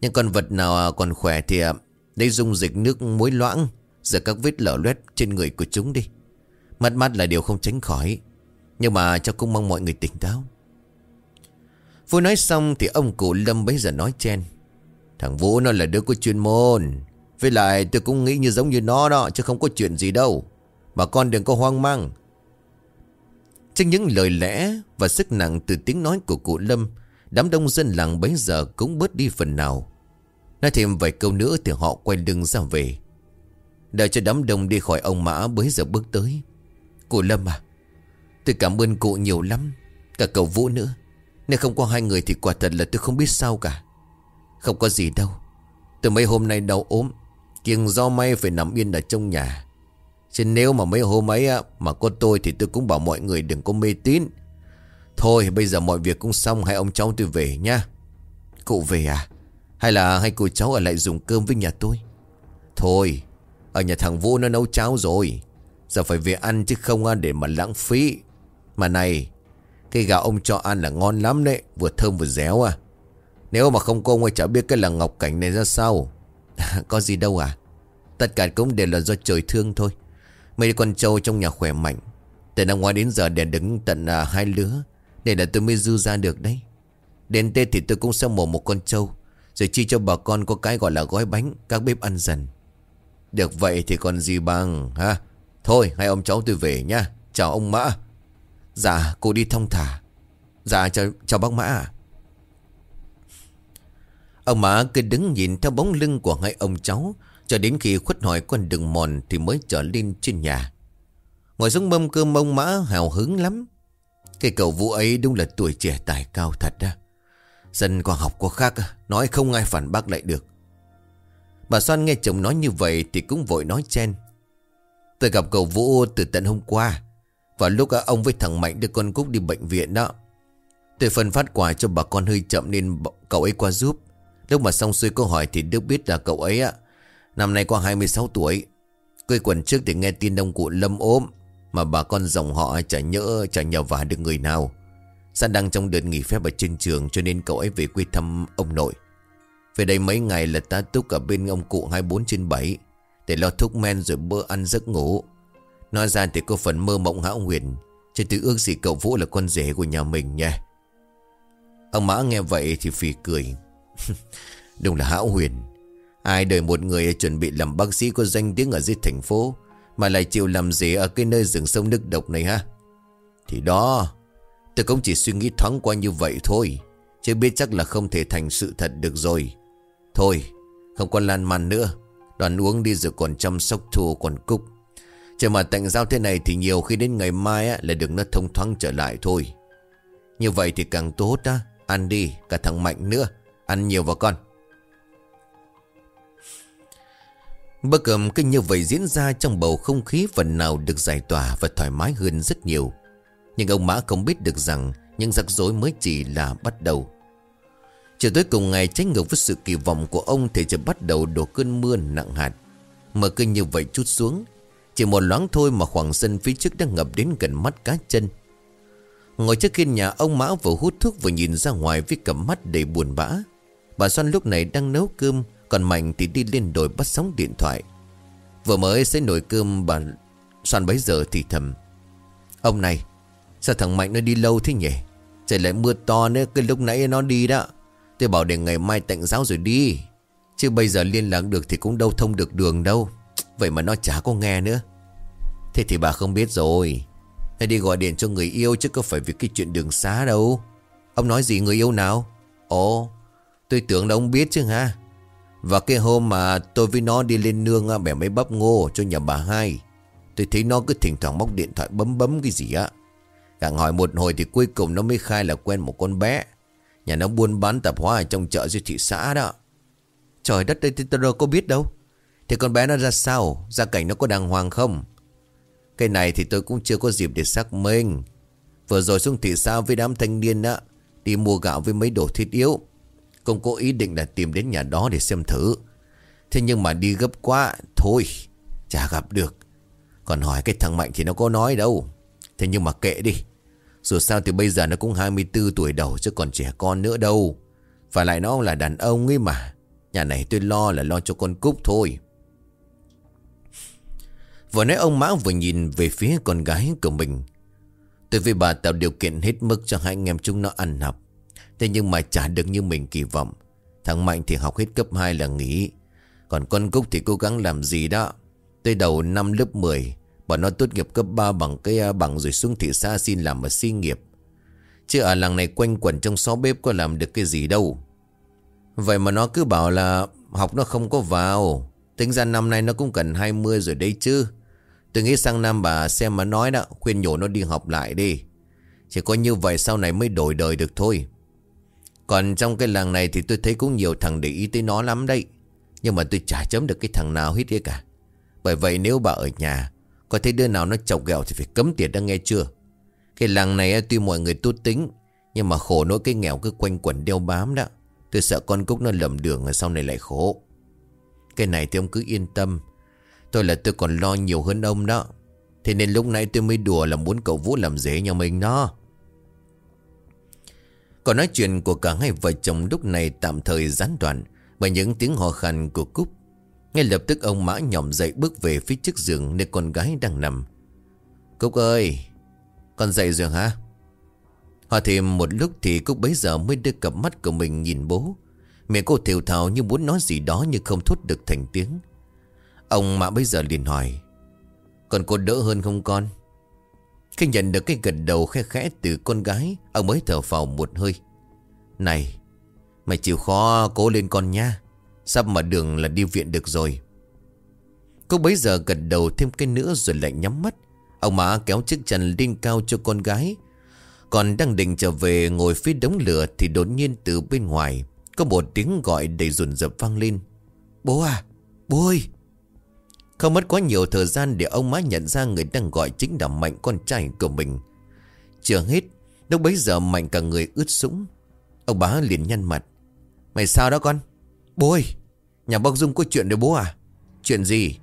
Nhưng con vật nào à, còn khỏe thì à, Lấy dung dịch nước muối loãng Rửa các vết lở loét trên người của chúng đi. Mất mắt là điều không tránh khỏi, Nhưng mà cháu cũng mong mọi người tỉnh táo. Vũ nói xong thì ông cụ Lâm bấy giờ nói chen. Thằng Vũ nó là đứa có chuyên môn, Với lại tôi cũng nghĩ như giống như nó đó, Chứ không có chuyện gì đâu. Bà con đừng có hoang mang. Trước những lời lẽ Và sức nặng từ tiếng nói của cụ Lâm, Đám đông dân làng bấy giờ cũng bớt đi phần nào. Nói thêm vài câu nữa thì họ quay lưng ra về. Đợi cho đám đông đi khỏi ông Mã bấy giờ bước tới. Cụ Lâm à Tôi cảm ơn cụ nhiều lắm, Cả cậu Vũ nữa. Nếu không có hai người thì quả thật là tôi không biết sao cả. Không có gì đâu. Từ mấy hôm nay đau ốm, Kiêng do may phải nằm yên ở trong nhà. Chứ nếu mà mấy hôm ấy Mà có tôi thì tôi cũng bảo mọi người đừng có mê tín. Thôi, bây giờ mọi việc cũng xong, Hai ông cháu tôi về nha Cụ về à? Hay là hai cô cháu ở lại dùng cơm với nhà tôi? Thôi Ở nhà thằng Vũ nó nấu cháo rồi. Giờ phải về ăn chứ không ăn để mà lãng phí. Mà này Cái gà ông cho ăn là ngon lắm đấy Vừa thơm vừa dẻo à. Nếu mà không có ông ấy chả biết cái làng ngọc cảnh này ra sao. Có gì đâu à. Tất cả cũng đều là do trời thương thôi. Mấy con trâu trong nhà khỏe mạnh. Từ năm ngoái đến giờ để đứng tận à, hai lứa. Để là tôi mới dư ra được đấy. Đến Tết thì tôi cũng sẽ mổ một con trâu. Rồi chi cho bà con có cái gọi là gói bánh Các bếp ăn dần. Được vậy thì còn gì bằng ha? Thôi hai ông cháu tôi về nha. Chào ông Mã. Dạ cô đi thông thả. Dạ chào, chào bác Mã. À Ông Mã cứ đứng nhìn theo bóng lưng của hai ông cháu Cho đến khi khuất hỏi con đường mòn Thì mới trở lên trên nhà. Ngồi xuống mâm cơm ông Mã hào hứng lắm. Cái cậu vũ ấy đúng là tuổi trẻ tài cao thật đó. Dân có học có khác, Nói không ai phản bác lại được. Bà Soan nghe chồng nói như vậy Thì cũng vội nói chen. Tôi gặp cậu Vũ từ tận hôm qua, Và lúc ông với thằng Mạnh đưa con Cúc đi bệnh viện đó. Tôi phân phát quà cho bà con hơi chậm nên cậu ấy qua giúp. Lúc mà xong xuôi câu hỏi thì Đức biết là cậu ấy á, Năm nay qua 26 tuổi. Cây quần trước thì nghe tin ông cụ lâm ốm, Mà bà con dòng họ chả nhỡ chả nhờ vả được người nào. Sa đang trong đợt nghỉ phép ở trên trường Cho nên cậu ấy về quê thăm ông nội. Về đây mấy ngày là ta túc ở bên ông cụ 24 trên 7 để lo thuốc men rồi bữa ăn giấc ngủ. Nói ra thì có phần mơ mộng hão huyền, Chứ tự ước gì cậu Vũ là con rể của nhà mình nha Ông Mã nghe vậy thì phì cười. cười Đúng là hão huyền. Ai đời một người chuẩn bị làm bác sĩ có danh tiếng ở dưới thành phố, Mà lại chịu làm gì ở cái nơi rừng sông nước độc này ha? Thì đó Tôi cũng chỉ suy nghĩ thoáng qua như vậy thôi Chứ biết chắc là không thể thành sự thật được rồi Thôi Không còn lan man nữa Đoàn uống đi rồi còn chăm sóc thua còn cúc trời mà tạnh giao thế này thì nhiều khi đến ngày mai á, là đường nó thông thoáng trở lại thôi. Như vậy thì càng tốt á. Ăn đi, cả thằng Mạnh nữa. Ăn nhiều vào con. Bữa cơm kinh như vậy diễn ra trong bầu không khí phần nào được giải tỏa và thoải mái hơn rất nhiều. Nhưng ông Mã không biết được rằng những rắc rối mới chỉ là bắt đầu. Chiều tới cùng ngày trái ngược với sự kỳ vọng của ông thì trời bắt đầu đổ cơn mưa nặng hạt. Mưa cơn như vậy chút xuống. Chỉ một loáng thôi mà khoảng sân phía trước đã ngập đến gần mắt cá chân. Ngồi trước khiên nhà ông Mã vừa hút thuốc vừa nhìn ra ngoài với cặp mắt đầy buồn bã. Bà Xoan lúc này đang nấu cơm, còn Mạnh thì đi lên đồi bắt sóng điện thoại. Vừa mới xấy nồi cơm bà Xoan bấy giờ thì thầm. Ông này, sao thằng Mạnh nó đi lâu thế nhỉ? Trời lại mưa to nữa, cái lúc nãy nó đi đó. Tôi bảo để ngày mai tạnh giáo rồi đi. Chứ bây giờ liên lạc được thì cũng đâu thông được đường đâu. Vậy mà nó chả có nghe nữa. Thế thì bà không biết rồi. Hãy đi gọi điện cho người yêu chứ có phải vì cái chuyện đường xá đâu. Ông nói gì người yêu nào? Ồ Tôi tưởng là ông biết chứ ha Và cái hôm mà tôi với nó đi lên nương bẻ mấy bắp ngô cho nhà bà hai. Tôi thấy nó cứ thỉnh thoảng móc điện thoại bấm bấm cái gì á. Càng hỏi một hồi thì cuối cùng nó mới khai là quen một con bé. Nhà nó buôn bán tạp hóa ở trong chợ dưới thị xã đó. Trời đất ơi tôi đâu có biết đâu. Thì con bé nó ra sao? Gia cảnh nó có đàng hoàng không? Cái này thì tôi cũng chưa có dịp để xác minh. Vừa rồi xuống thị xã với đám thanh niên á, Đi mua gạo với mấy đồ thiết yếu. Cũng có ý định là tìm đến nhà đó để xem thử. Thế nhưng mà đi gấp quá, Thôi, Chả gặp được. Còn hỏi cái thằng Mạnh thì nó có nói đâu. Thế nhưng mà kệ đi. Dù sao thì bây giờ nó cũng 24 tuổi đầu Chứ còn trẻ con nữa đâu. Và lại nó là đàn ông ấy mà. Nhà này tôi lo là lo cho con Cúc thôi. Vừa nói ông Mã vừa nhìn về phía con gái của mình. Tôi với bà tạo điều kiện hết mức cho hai anh em chúng nó ăn học. Thế nhưng mà chả được như mình kỳ vọng. Thằng Mạnh thì học hết cấp 2 là nghỉ. Còn con Cúc thì cố gắng làm gì đó. Tới đầu năm lớp 10 Bọn nó tốt nghiệp cấp 3 bằng cái à, bằng rồi xuống thị xã xin làm ở xí nghiệp. Chứ ở làng này quanh quẩn trong xó bếp có làm được cái gì đâu. Vậy mà nó cứ bảo là học nó không có vào. Tính ra năm nay nó cũng cần 20 rồi đấy chứ. Tôi nghĩ sang năm bà xem mà nói đó, Khuyên nhủ nó đi học lại đi. Chỉ có như vậy sau này mới đổi đời được thôi. Còn trong cái làng này thì tôi thấy cũng nhiều thằng để ý tới nó lắm đấy. Nhưng mà tôi chả chấm được cái thằng nào hết kia cả. Bởi vậy nếu bà ở nhà có thấy đứa nào nó chọc ghẹo thì phải cấm tiệt đã nghe chưa? Cái làng này tuy mọi người tốt tính, Nhưng mà khổ nỗi cái nghèo cứ quanh quẩn đeo bám đó. Tôi sợ con Cúc nó lầm đường Rồi sau này lại khổ. Cái này thì ông cứ yên tâm. Tôi là tôi còn lo nhiều hơn ông đó. Thế nên lúc nãy tôi mới đùa là muốn cậu Vũ làm dễ nhà mình đó. Còn nói chuyện của cả hai vợ chồng lúc này tạm thời gián đoạn Bởi những tiếng hò khăn của Cúc. Ngay lập tức ông Mã nhỏm dậy bước về phía trước giường nơi con gái đang nằm. Cúc ơi, Con dậy rồi hả? Hòa thêm một lúc thì Cúc bấy giờ mới đưa cặp mắt của mình nhìn bố. Mẹ cô thiểu thào như muốn nói gì đó nhưng không thốt được thành tiếng. Ông Mã bây giờ liền hỏi, Còn cô đỡ hơn không con? Khi nhận được cái gật đầu khe khẽ từ con gái, Ông mới thở phào một hơi. Này, Mày chịu khó cố lên con nha. Sắp mà đường là đi viện được rồi Cô bấy giờ gật đầu thêm cái nữa rồi lại nhắm mắt Ông má kéo chiếc chăn lên cao cho con gái Còn đang định trở về ngồi phía đống lửa Thì đột nhiên từ bên ngoài Có một tiếng gọi đầy rồn rập vang lên Bố à Bố ơi không mất quá nhiều thời gian để ông má nhận ra người đang gọi chính là Mạnh con trai của mình. Chưa hết, lúc bấy giờ Mạnh cả người ướt sũng. Ông bá liền nhăn mặt. Mày sao đó con? Bố ơi, nhà bác Dung có chuyện đấy bố à? Chuyện gì?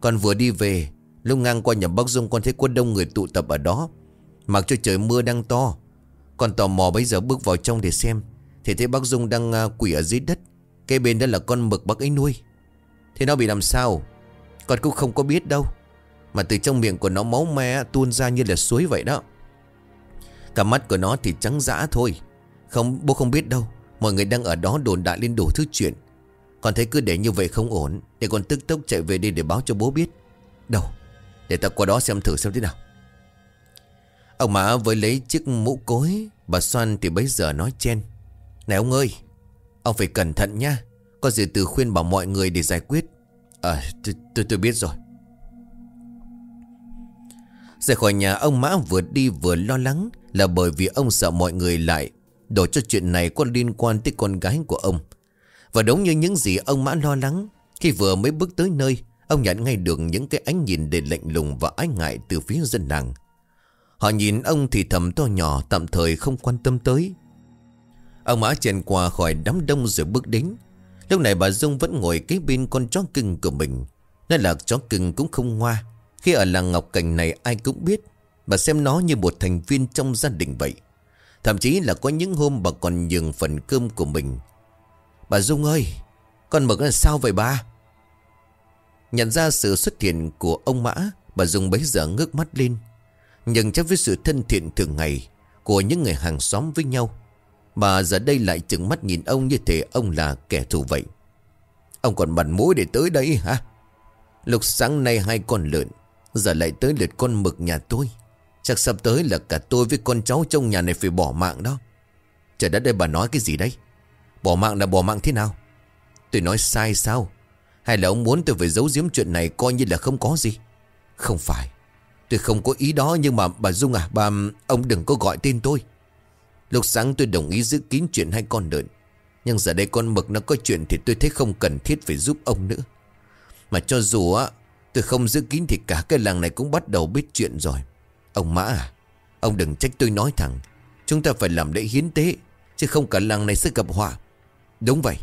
Con vừa đi về, lúc ngang qua nhà bác Dung con thấy có đông người tụ tập ở đó. Mặc cho trời mưa đang to. Con tò mò bây giờ bước vào trong để xem. Thì thấy bác Dung đang à, quỷ ở dưới đất. Cái bên đó là con mực bác ấy nuôi. Thế nó bị làm sao? Con cũng không có biết đâu Mà từ trong miệng của nó máu me tuôn ra như là suối vậy đó Cả mắt của nó thì trắng dã thôi Không bố không biết đâu Mọi người đang ở đó đồn đại lên đủ thứ chuyện con thấy cứ để như vậy không ổn Để con tức tốc chạy về đi để báo cho bố biết. Đâu Để ta qua đó xem thử xem thế nào. Ông Mã với lấy chiếc mũ cối Bà Xoan thì bấy giờ nói chen. Này ông ơi Ông phải cẩn thận nha Có gì từ khuyên bảo mọi người để giải quyết. À tôi, tôi biết rồi. Rời khỏi nhà ông Mã vừa đi vừa lo lắng Là bởi vì ông sợ mọi người lại Đổ cho chuyện này có liên quan tới con gái của ông. Và đúng như những gì ông Mã lo lắng, Khi vừa mới bước tới nơi, Ông nhận ngay được những cái ánh nhìn đầy lạnh lùng và ái ngại từ phía dân làng. Họ nhìn ông thì thầm to nhỏ, tạm thời không quan tâm tới. Ông Mã chèn qua khỏi đám đông rồi bước đến. Lúc này bà Dung vẫn ngồi kế bên con chó cưng của mình. Nói là chó cưng cũng không ngoa. Khi ở làng Ngọc Cảnh này ai cũng biết, Bà xem nó như một thành viên trong gia đình vậy. Thậm chí là có những hôm bà còn nhường phần cơm của mình. Bà Dung ơi, Con mực là sao vậy ba Nhận ra sự xuất hiện của ông Mã, Bà Dung bấy giờ ngước mắt lên, Nhưng chắc với sự thân thiện thường ngày Của những người hàng xóm với nhau Bà giờ đây lại chừng mắt nhìn ông như thể ông là kẻ thù vậy. Ông còn mặt mũi để tới đây hả? Lúc sáng nay hai con lợn, Giờ lại tới lượt con mực nhà tôi. Chắc sắp tới là cả tôi với con cháu trong nhà này phải bỏ mạng đó. Trời đất đây bà nói cái gì đấy? Bỏ mạng là bỏ mạng thế nào? Tôi nói sai sao? Hay là ông muốn tôi phải giấu giếm chuyện này Coi như là không có gì? Không phải. Tôi không có ý đó nhưng mà bà Dung à Bà, Ông đừng có gọi tên tôi. Lúc sáng tôi đồng ý giữ kín chuyện hai con lợn. Nhưng giờ đây con mực nó có chuyện Thì tôi thấy không cần thiết phải giúp ông nữa. Mà cho dù á, Tôi không giữ kín thì cả cái làng này cũng bắt đầu biết chuyện rồi. Ông Mã à Ông đừng trách tôi nói thẳng. Chúng ta phải làm lễ hiến tế, Chứ không cả làng này sẽ gặp họa. Đúng vậy.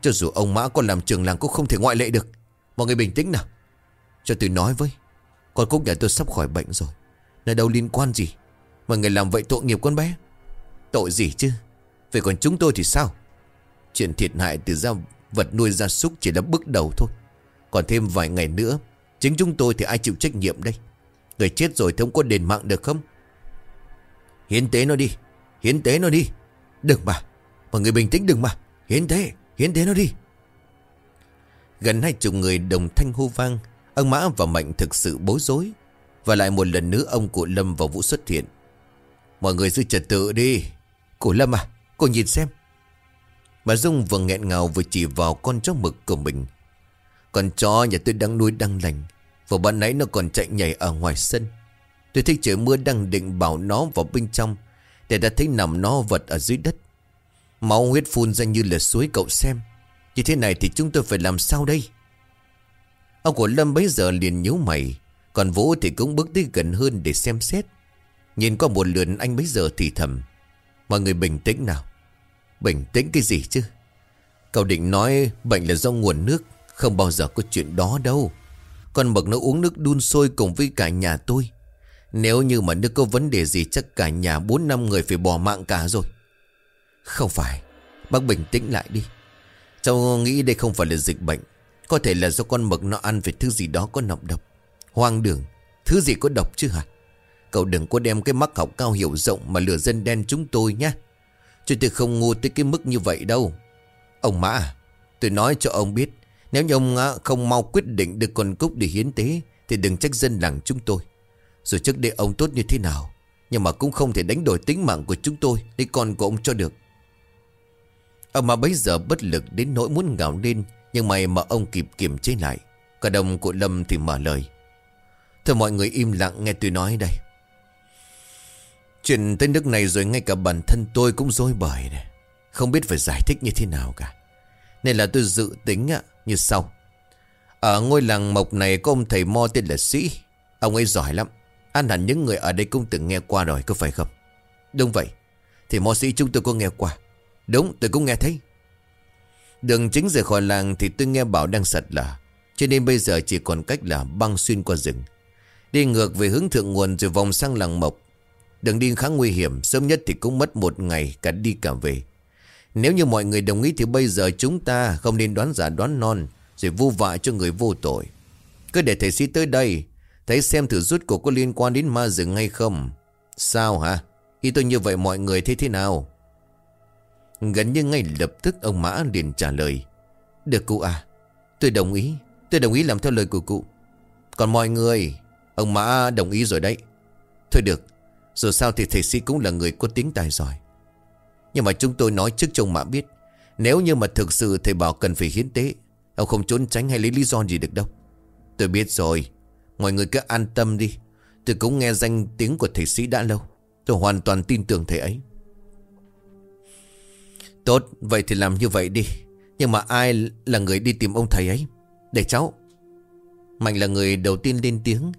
Cho dù ông Mã có làm trường làng cũng không thể ngoại lệ được. Mọi người bình tĩnh nào. Cho tôi nói với, Con Cúc nhà tôi sắp khỏi bệnh rồi. Nơi đâu liên quan gì? Mà người làm vậy tội nghiệp con bé. Tội gì chứ? Vậy còn chúng tôi thì sao? Chuyện thiệt hại từ ra vật nuôi gia súc chỉ là bước đầu thôi. Còn thêm vài ngày nữa, Chính chúng tôi thì ai chịu trách nhiệm đây? Người chết rồi thì không có đền mạng được không? Hiến tế nó đi. Hiến tế nó đi. Đừng mà. Mọi người bình tĩnh đừng mà. Hiến thế Hiến thế nó đi. Gần hai chục người đồng thanh hô vang, Ông Mã và Mạnh thực sự bối rối. Và lại một lần nữa ông cụ Lâm và Vũ xuất hiện. Mọi người giữ trật tự đi. Cụ Lâm à Cô nhìn xem. Bà Dung vừa nghẹn ngào vừa chỉ vào con chó mực của mình. Con chó nhà tôi đang nuôi đang lành. Và ban nãy nó còn chạy nhảy ở ngoài sân. Tôi thấy trời mưa đang định bảo nó vào bên trong, Để đã thấy nằm nó vật ở dưới đất. Máu huyết phun ra như là suối, cậu xem. Như thế này thì chúng tôi phải làm sao đây? Ông của Lâm bấy giờ liền nhíu mày, Còn Vũ thì cũng bước tới gần hơn để xem xét. Nhìn qua một lượt anh bấy giờ thì thầm, Mọi người bình tĩnh nào. Bình tĩnh cái gì chứ? Cậu định nói bệnh là do nguồn nước, Không bao giờ có chuyện đó đâu. Con mực nó uống nước đun sôi cùng với cả nhà tôi. Nếu như mà nước có vấn đề gì, Chắc cả nhà 4 năm người phải bỏ mạng cả rồi. Không phải, Bác bình tĩnh lại đi. Cháu nghĩ đây không phải là dịch bệnh, Có thể là do con mực nó ăn về thứ gì đó có nọc độc. Hoang đường, Thứ gì có độc chứ hả? Cậu đừng có đem cái mắc học cao hiểu rộng Mà lừa dân đen chúng tôi nhé Chứ tôi không ngu tới cái mức như vậy đâu. Ông Mã à, Tôi nói cho ông biết, Nếu như ông không mau quyết định được con cúc để hiến tế, Thì đừng trách dân làng chúng tôi. Rồi trước đây ông tốt như thế nào, Nhưng mà cũng không thể đánh đổi tính mạng của chúng tôi Để con của ông cho được. Ông mà bấy giờ bất lực đến nỗi muốn gào lên, Nhưng may mà ông kịp kiềm chế lại Cả đồng của Lâm thì mở lời Thôi mọi người im lặng, nghe tôi nói đây Chuyện tới nước này rồi ngay cả bản thân tôi cũng dối bời này. Không biết phải giải thích như thế nào cả. Nên là tôi dự tính như sau. Ở ngôi làng mộc này có ông thầy Mo tên là Sĩ. Ông ấy giỏi lắm. Ăn hẳn những người ở đây cũng từng nghe qua rồi, có phải không? Đúng vậy. Thì Mo Sĩ chúng tôi có nghe qua. Đúng, tôi cũng nghe thấy. Đường chính rời khỏi làng thì tôi nghe bảo đang sạt là. Cho nên bây giờ chỉ còn cách là băng xuyên qua rừng. Đi ngược về hướng thượng nguồn rồi vòng sang làng mộc. Đường đi khá nguy hiểm, Sớm nhất thì cũng mất một ngày cả đi cả về Nếu như mọi người đồng ý Thì bây giờ chúng ta không nên đoán giả đoán non Rồi vu vạ cho người vô tội Cứ để thầy sĩ tới đây, Thấy xem thử rút cuộc có liên quan đến ma rừng hay không Sao hả Ý tôi như vậy mọi người thấy thế nào Gần như ngay lập tức ông Mã liền trả lời. Được cụ à Tôi đồng ý, Tôi đồng ý làm theo lời của cụ. Còn mọi người, Ông Mã đồng ý rồi đấy. Thôi được, dù sao thì thầy sĩ cũng là người có tiếng tài giỏi. Nhưng mà chúng tôi nói trước trông mã biết, Nếu như mà thực sự thầy bảo cần phải hiến tế, Ông không trốn tránh hay lấy lý do gì được đâu. Tôi biết rồi, Mọi người cứ an tâm đi. Tôi cũng nghe danh tiếng của thầy sĩ đã lâu. Tôi hoàn toàn tin tưởng thầy ấy. Tốt, Vậy thì làm như vậy đi. Nhưng mà ai là người đi tìm ông thầy ấy? Để cháu. Mạnh là người đầu tiên lên tiếng.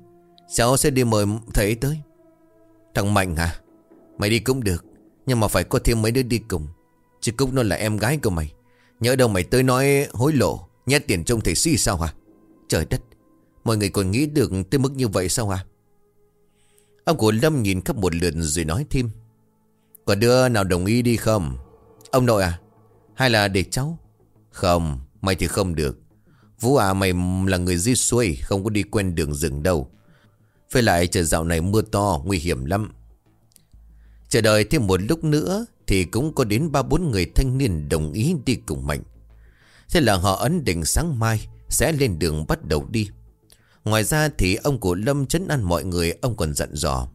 Cháu sẽ đi mời thầy ấy tới. Thằng Mạnh hả? Mày đi cũng được. Nhưng mà phải có thêm mấy đứa đi cùng. Chị Cúc nó là em gái của mày. Nhớ đâu mày tới nói hối lộ, Nhét tiền trong thầy si sao hả? Trời đất. Mọi người còn nghĩ được tới mức như vậy sao hả? Ông của Lâm nhìn khắp một lượt rồi nói thêm. Có đứa nào đồng ý đi không? Ông nội à? Hay là để cháu? Không, Mày thì không được. Vũ à mày là người di xuôi, Không có đi quen đường rừng đâu. Phải lại trời dạo này mưa to, nguy hiểm lắm. Chờ đợi thêm một lúc nữa Thì cũng có đến ba bốn người thanh niên đồng ý đi cùng Mạnh Thế là họ ấn định sáng mai Sẽ lên đường bắt đầu đi. Ngoài ra thì ông của Lâm chấn an mọi người, Ông còn dặn dò.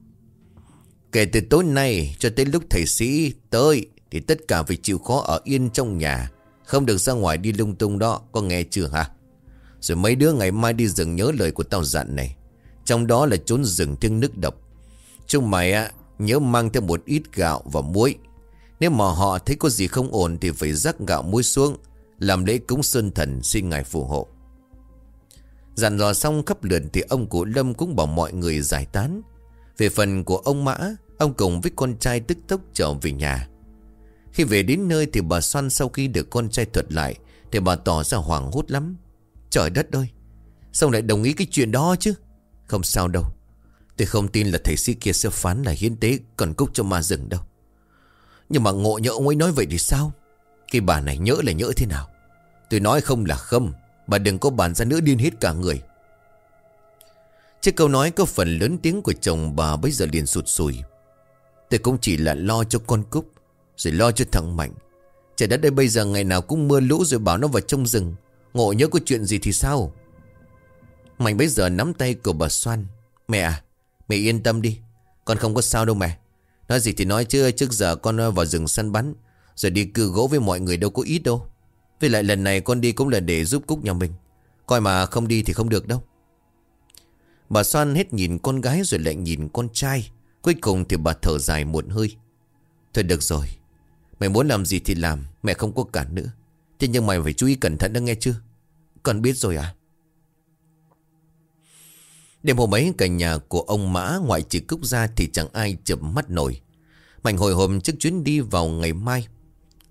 Kể từ tối nay cho tới lúc thầy sĩ tới thì tất cả phải chịu khó ở yên trong nhà. Không được ra ngoài đi lung tung đó, Có nghe chưa hả? Rồi mấy đứa ngày mai đi rừng nhớ lời của tao dặn này. Trong đó là trốn rừng thương nước độc. Chúng mày á, Nhớ mang theo một ít gạo và muối. Nếu mà họ thấy có gì không ổn Thì phải rắc gạo muối xuống, Làm lễ cúng sơn thần xin ngài phù hộ. Dặn dò xong khắp lượt Thì ông cụ Lâm cũng bảo mọi người giải tán. Về phần của ông Mã, Ông cùng với con trai tức tốc trở về nhà. Khi về đến nơi thì bà Xoan sau khi được con trai thuật lại, Thì bà tỏ ra hoảng hốt lắm. Trời đất ơi, Sao lại đồng ý cái chuyện đó chứ? Không sao đâu. Tôi không tin là thầy sĩ kia sẽ phán là hiến tế Còn cúc cho ma rừng đâu. Nhưng mà ngộ nhỡ ông ấy nói vậy thì sao? Cái bà này nhỡ là nhỡ thế nào? Tôi nói không là không, Bà đừng có bàn ra nữa điên hết cả người. Chiếc câu nói có phần lớn tiếng của chồng bà bây giờ liền sụt sùi. Tôi cũng chỉ là lo cho con Cúc rồi lo cho thằng Mạnh. Trời đất đây bây giờ ngày nào cũng mưa lũ rồi bảo nó vào trong rừng. Ngộ nhớ có chuyện gì thì sao? Mạnh bây giờ nắm tay của bà Xoan Mẹ à Mẹ yên tâm đi. Con không có sao đâu mẹ. Nói gì thì nói chứ, trước giờ con vào rừng săn bắn. Rồi đi cưa gỗ với mọi người đâu có ít đâu. Với lại lần này con đi cũng là để giúp Cúc nhà mình. Coi mà không đi thì không được đâu. Bà Xoan hết nhìn con gái rồi lại nhìn con trai. Cuối cùng thì bà thở dài một hơi. Thôi được rồi Mày muốn làm gì thì làm, Mẹ không có cản nữa Thế nhưng mày phải chú ý cẩn thận đó nghe chưa? Con biết rồi à? Đêm hôm ấy, cả nhà của ông Mã Ngoại trừ Cúc ra thì chẳng ai chậm mắt nổi. Mạnh hồi hộp trước chuyến đi vào ngày mai,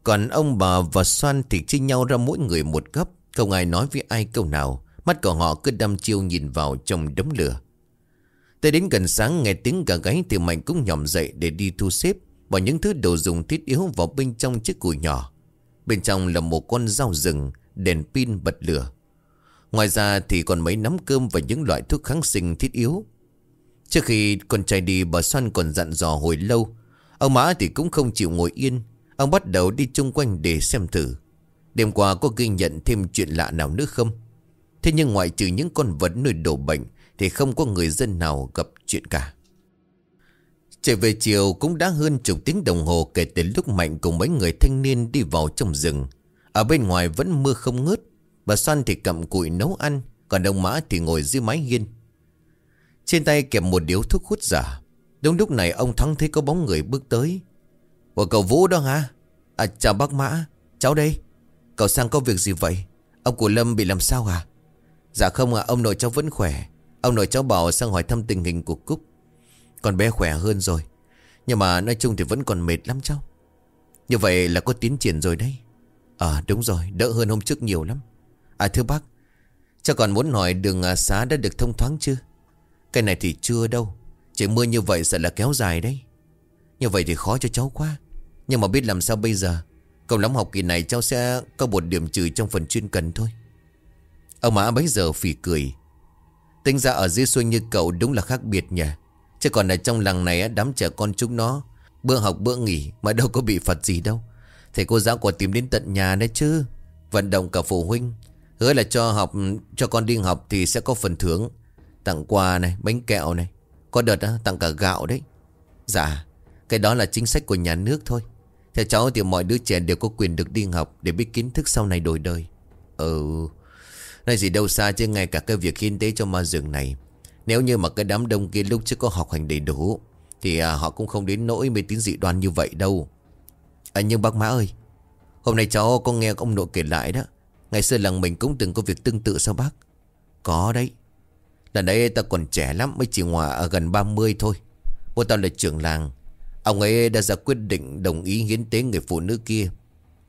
Còn ông bà và Xoan thì chia nhau ra mỗi người một gấp Không ai nói với ai câu nào. Mắt của họ cứ đăm chiêu nhìn vào trong đống lửa. Tới đến gần sáng, nghe tiếng gà gáy thì Mạnh cũng nhòm dậy để đi thu xếp. Bỏ những thứ đồ dùng thiết yếu vào bên trong chiếc cùi nhỏ. Bên trong là một con dao rừng, Đèn pin, bật lửa. Ngoài ra thì còn mấy nắm cơm Và những loại thuốc kháng sinh thiết yếu. Trước khi con trai đi, bà Xoan còn dặn dò hồi lâu. Ông Mã thì cũng không chịu ngồi yên. Ông bắt đầu đi chung quanh để xem thử. Đêm qua có ghi nhận thêm chuyện lạ nào nữa không? Thế nhưng ngoại trừ những con vật nuôi đổ bệnh Thì không có người dân nào gặp chuyện cả. Trở về chiều cũng đã hơn chục tiếng đồng hồ kể từ lúc Mạnh cùng mấy người thanh niên đi vào trong rừng. Ở bên ngoài vẫn mưa không ngớt. Bà Xoan thì cầm cụi nấu ăn, còn ông Mã thì ngồi dưới mái hiên. Trên tay kèm một điếu thuốc hút giả. Đúng lúc này ông Thắng thấy có bóng người bước tới. Của cậu Vũ đó hả? À chào bác Mã, cháu đây. Cậu sang có việc gì vậy? Ông của Lâm bị làm sao à? Dạ không à, ông nội cháu vẫn khỏe. Ông nội cháu bảo sang hỏi thăm tình hình của Cúc. Con bé khỏe hơn rồi. Nhưng mà nói chung thì vẫn còn mệt lắm cháu. Như vậy là có tiến triển rồi đấy. À đúng rồi, đỡ hơn hôm trước nhiều lắm. À thưa bác Cháu còn muốn hỏi đường à, xá đã được thông thoáng chưa? Cái này thì chưa đâu. Chỉ mưa như vậy sợ là kéo dài đấy. Như vậy thì khó cho cháu quá. Nhưng mà biết làm sao bây giờ? Cộng lắm học kỳ này cháu sẽ có một điểm trừ trong phần chuyên cần thôi. Ông Mã bấy giờ phì cười. Tính ra ở dưới xuôi như cậu đúng là khác biệt nhỉ? Chứ còn ở trong làng này đám trẻ con chúng nó Bữa học bữa nghỉ mà đâu có bị phạt gì đâu. Thầy cô giáo còn tìm đến tận nhà đấy chứ Vận động cả phụ huynh. Hứa là cho học cho con đi học thì sẽ có phần thưởng. Tặng quà này, bánh kẹo này Có đợt đó, tặng cả gạo đấy. Dạ, cái đó là chính sách của nhà nước thôi. Theo cháu thì mọi đứa trẻ đều có quyền được đi học Để biết kiến thức sau này đổi đời. Ừ Nói gì đâu xa chứ ngay cả cái việc hiến tế cho ma rừng này nếu như mà cái đám đông kia lúc trước có học hành đầy đủ Thì à, họ cũng không đến nỗi mê tín dị đoan như vậy đâu. À nhưng bác má ơi Hôm nay cháu có nghe ông nội kể lại đó. Ngày xưa làng mình cũng từng có việc tương tự sao bác? Có đấy. Lần đấy ta còn trẻ lắm Mới chỉ ngoài ở gần 30 thôi. Bố tao là trưởng làng. Ông ấy đã ra quyết định đồng ý hiến tế người phụ nữ kia.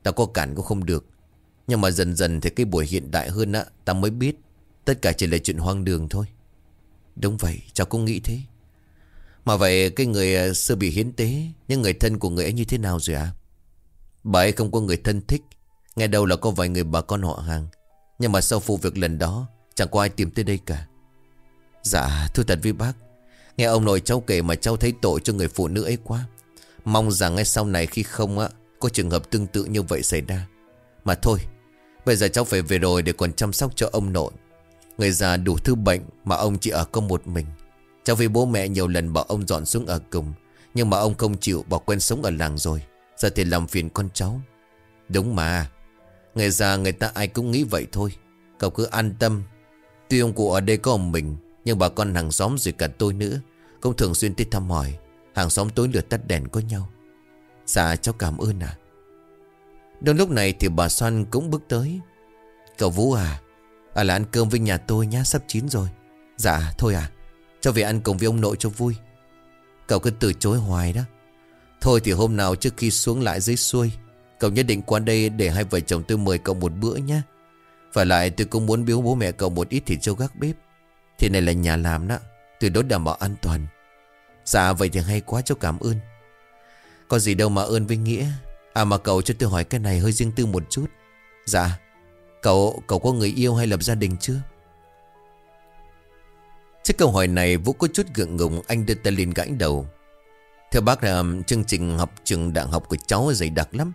Ta có cản cũng không được. Nhưng mà dần dần thì cái buổi hiện đại hơn á Ta mới biết Tất cả chỉ là chuyện hoang đường thôi. Đúng vậy, cháu cũng nghĩ thế. Mà vậy cái người ờ, xưa bị hiến tế, Những người thân của người ấy như thế nào rồi ạ? À? Bà ấy không có người thân thích, Nghe đâu là có vài người bà con họ hàng. Nhưng mà sau vụ việc lần đó, Chẳng có ai tìm tới đây cả. Dạ thưa thật với bác, Nghe ông nội cháu kể mà cháu thấy tội cho người phụ nữ ấy quá. Mong rằng ngay sau này khi không á, Có trường hợp tương tự như vậy xảy ra. Mà thôi, Bây giờ cháu phải về rồi để còn chăm sóc cho ông nội. Người già đủ thứ bệnh mà ông chỉ ở có một mình. Cháu với bố mẹ nhiều lần bảo ông dọn xuống ở cùng, Nhưng mà ông không chịu bỏ quen sống ở làng rồi. Giờ thì làm phiền con cháu. Đúng mà. Người già người ta ai cũng nghĩ vậy thôi. Cậu cứ an tâm. Tuy ông cụ ở đây có ông mình, Nhưng bà con hàng xóm rồi cả tôi nữa Cũng thường xuyên tới thăm hỏi. Hàng xóm tối lửa tắt đèn có nhau. Dạ cháu cảm ơn à Đúng lúc này thì bà Soan cũng bước tới. Cậu Vũ à À là ăn cơm với nhà tôi nhá Sắp chín rồi. Dạ thôi à. Cho về ăn cùng với ông nội cho vui. Cậu cứ từ chối hoài đó. Thôi thì hôm nào trước khi xuống lại dưới xuôi Cậu nhất định qua đây để hai vợ chồng tôi mời cậu một bữa nhá, Và lại tôi cũng muốn biếu bố mẹ cậu một ít thịt châu gác bếp. Thì này là nhà làm đó tôi đốt đảm bảo an toàn. Dạ vậy thì hay quá cháu cảm ơn. Có gì đâu mà ơn với Nghĩa. À mà cậu cho tôi hỏi cái này hơi riêng tư một chút. Dạ. Cậu cậu có người yêu hay lập gia đình chưa? Trước câu hỏi này, Vũ có chút gượng ngùng, Anh đưa tay lên gãi đầu. Theo bác là um, chương trình học trường đại học của cháu dày đặc lắm.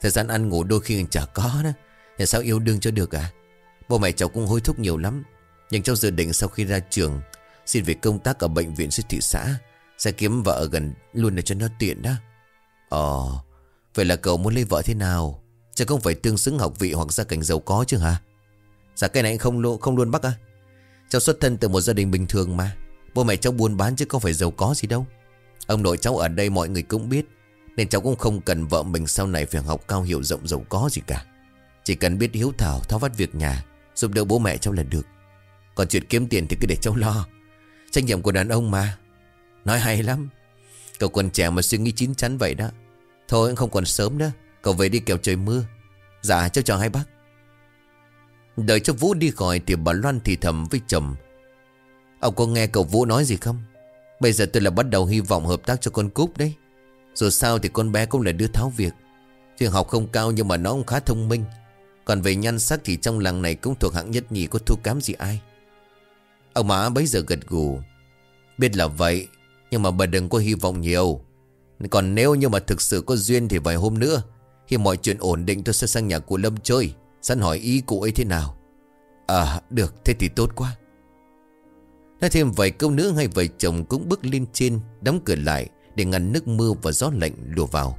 Thời gian ăn ngủ đôi khi chả có đó. Thì sao yêu đương cho được à? Bố mẹ cháu cũng hối thúc nhiều lắm. Nhưng cháu dự định sau khi ra trường, Xin việc công tác ở bệnh viện sư thị xã. Sẽ kiếm vợ ở gần, luôn để cho nó tiện đó. Ồ Vậy là cậu muốn lấy vợ thế nào? Chứ không phải tương xứng học vị hoặc gia cảnh giàu có chứ hả? Dạ cái này không không luôn bác à Cháu xuất thân từ một gia đình bình thường mà. Bố mẹ cháu buôn bán chứ không phải giàu có gì đâu. Ông nội cháu ở đây mọi người cũng biết, Nên cháu cũng không cần vợ mình sau này phải học cao hiểu rộng giàu có gì cả. Chỉ cần biết hiếu thảo tháo vắt việc nhà, Giúp đỡ bố mẹ cháu là được. Còn chuyện kiếm tiền thì cứ để cháu lo. Trách nhiệm của đàn ông mà. Nói hay lắm. Cậu còn trẻ mà suy nghĩ chín chắn vậy đó. Thôi không còn sớm nữa. Cậu về đi kẻo trời mưa. Dạ cháu chào hai bác. Đợi cho Vũ đi khỏi thì bà Loan thì thầm với chồng. Ông có nghe cậu Vũ nói gì không? Bây giờ tôi là bắt đầu hy vọng hợp tác cho con Cúp đấy. Dù sao thì con bé cũng là đứa tháo việc. Trường học không cao nhưng mà nó cũng khá thông minh. Còn về nhan sắc thì trong làng này cũng thuộc hạng nhất nhì có thua kém gì ai. Ông má bấy giờ gật gù. Biết là vậy, Nhưng mà bà đừng có hy vọng nhiều. Còn nếu như mà thực sự có duyên thì vài hôm nữa khi mọi chuyện ổn định, tôi sẽ sang nhà của Lâm chơi. Sẵn hỏi ý cụ ấy thế nào. À được, thế thì tốt quá. Nói thêm vài câu nữa, hai vợ chồng cũng bước lên trên, Đóng cửa lại Để ngăn nước mưa và gió lạnh lùa vào.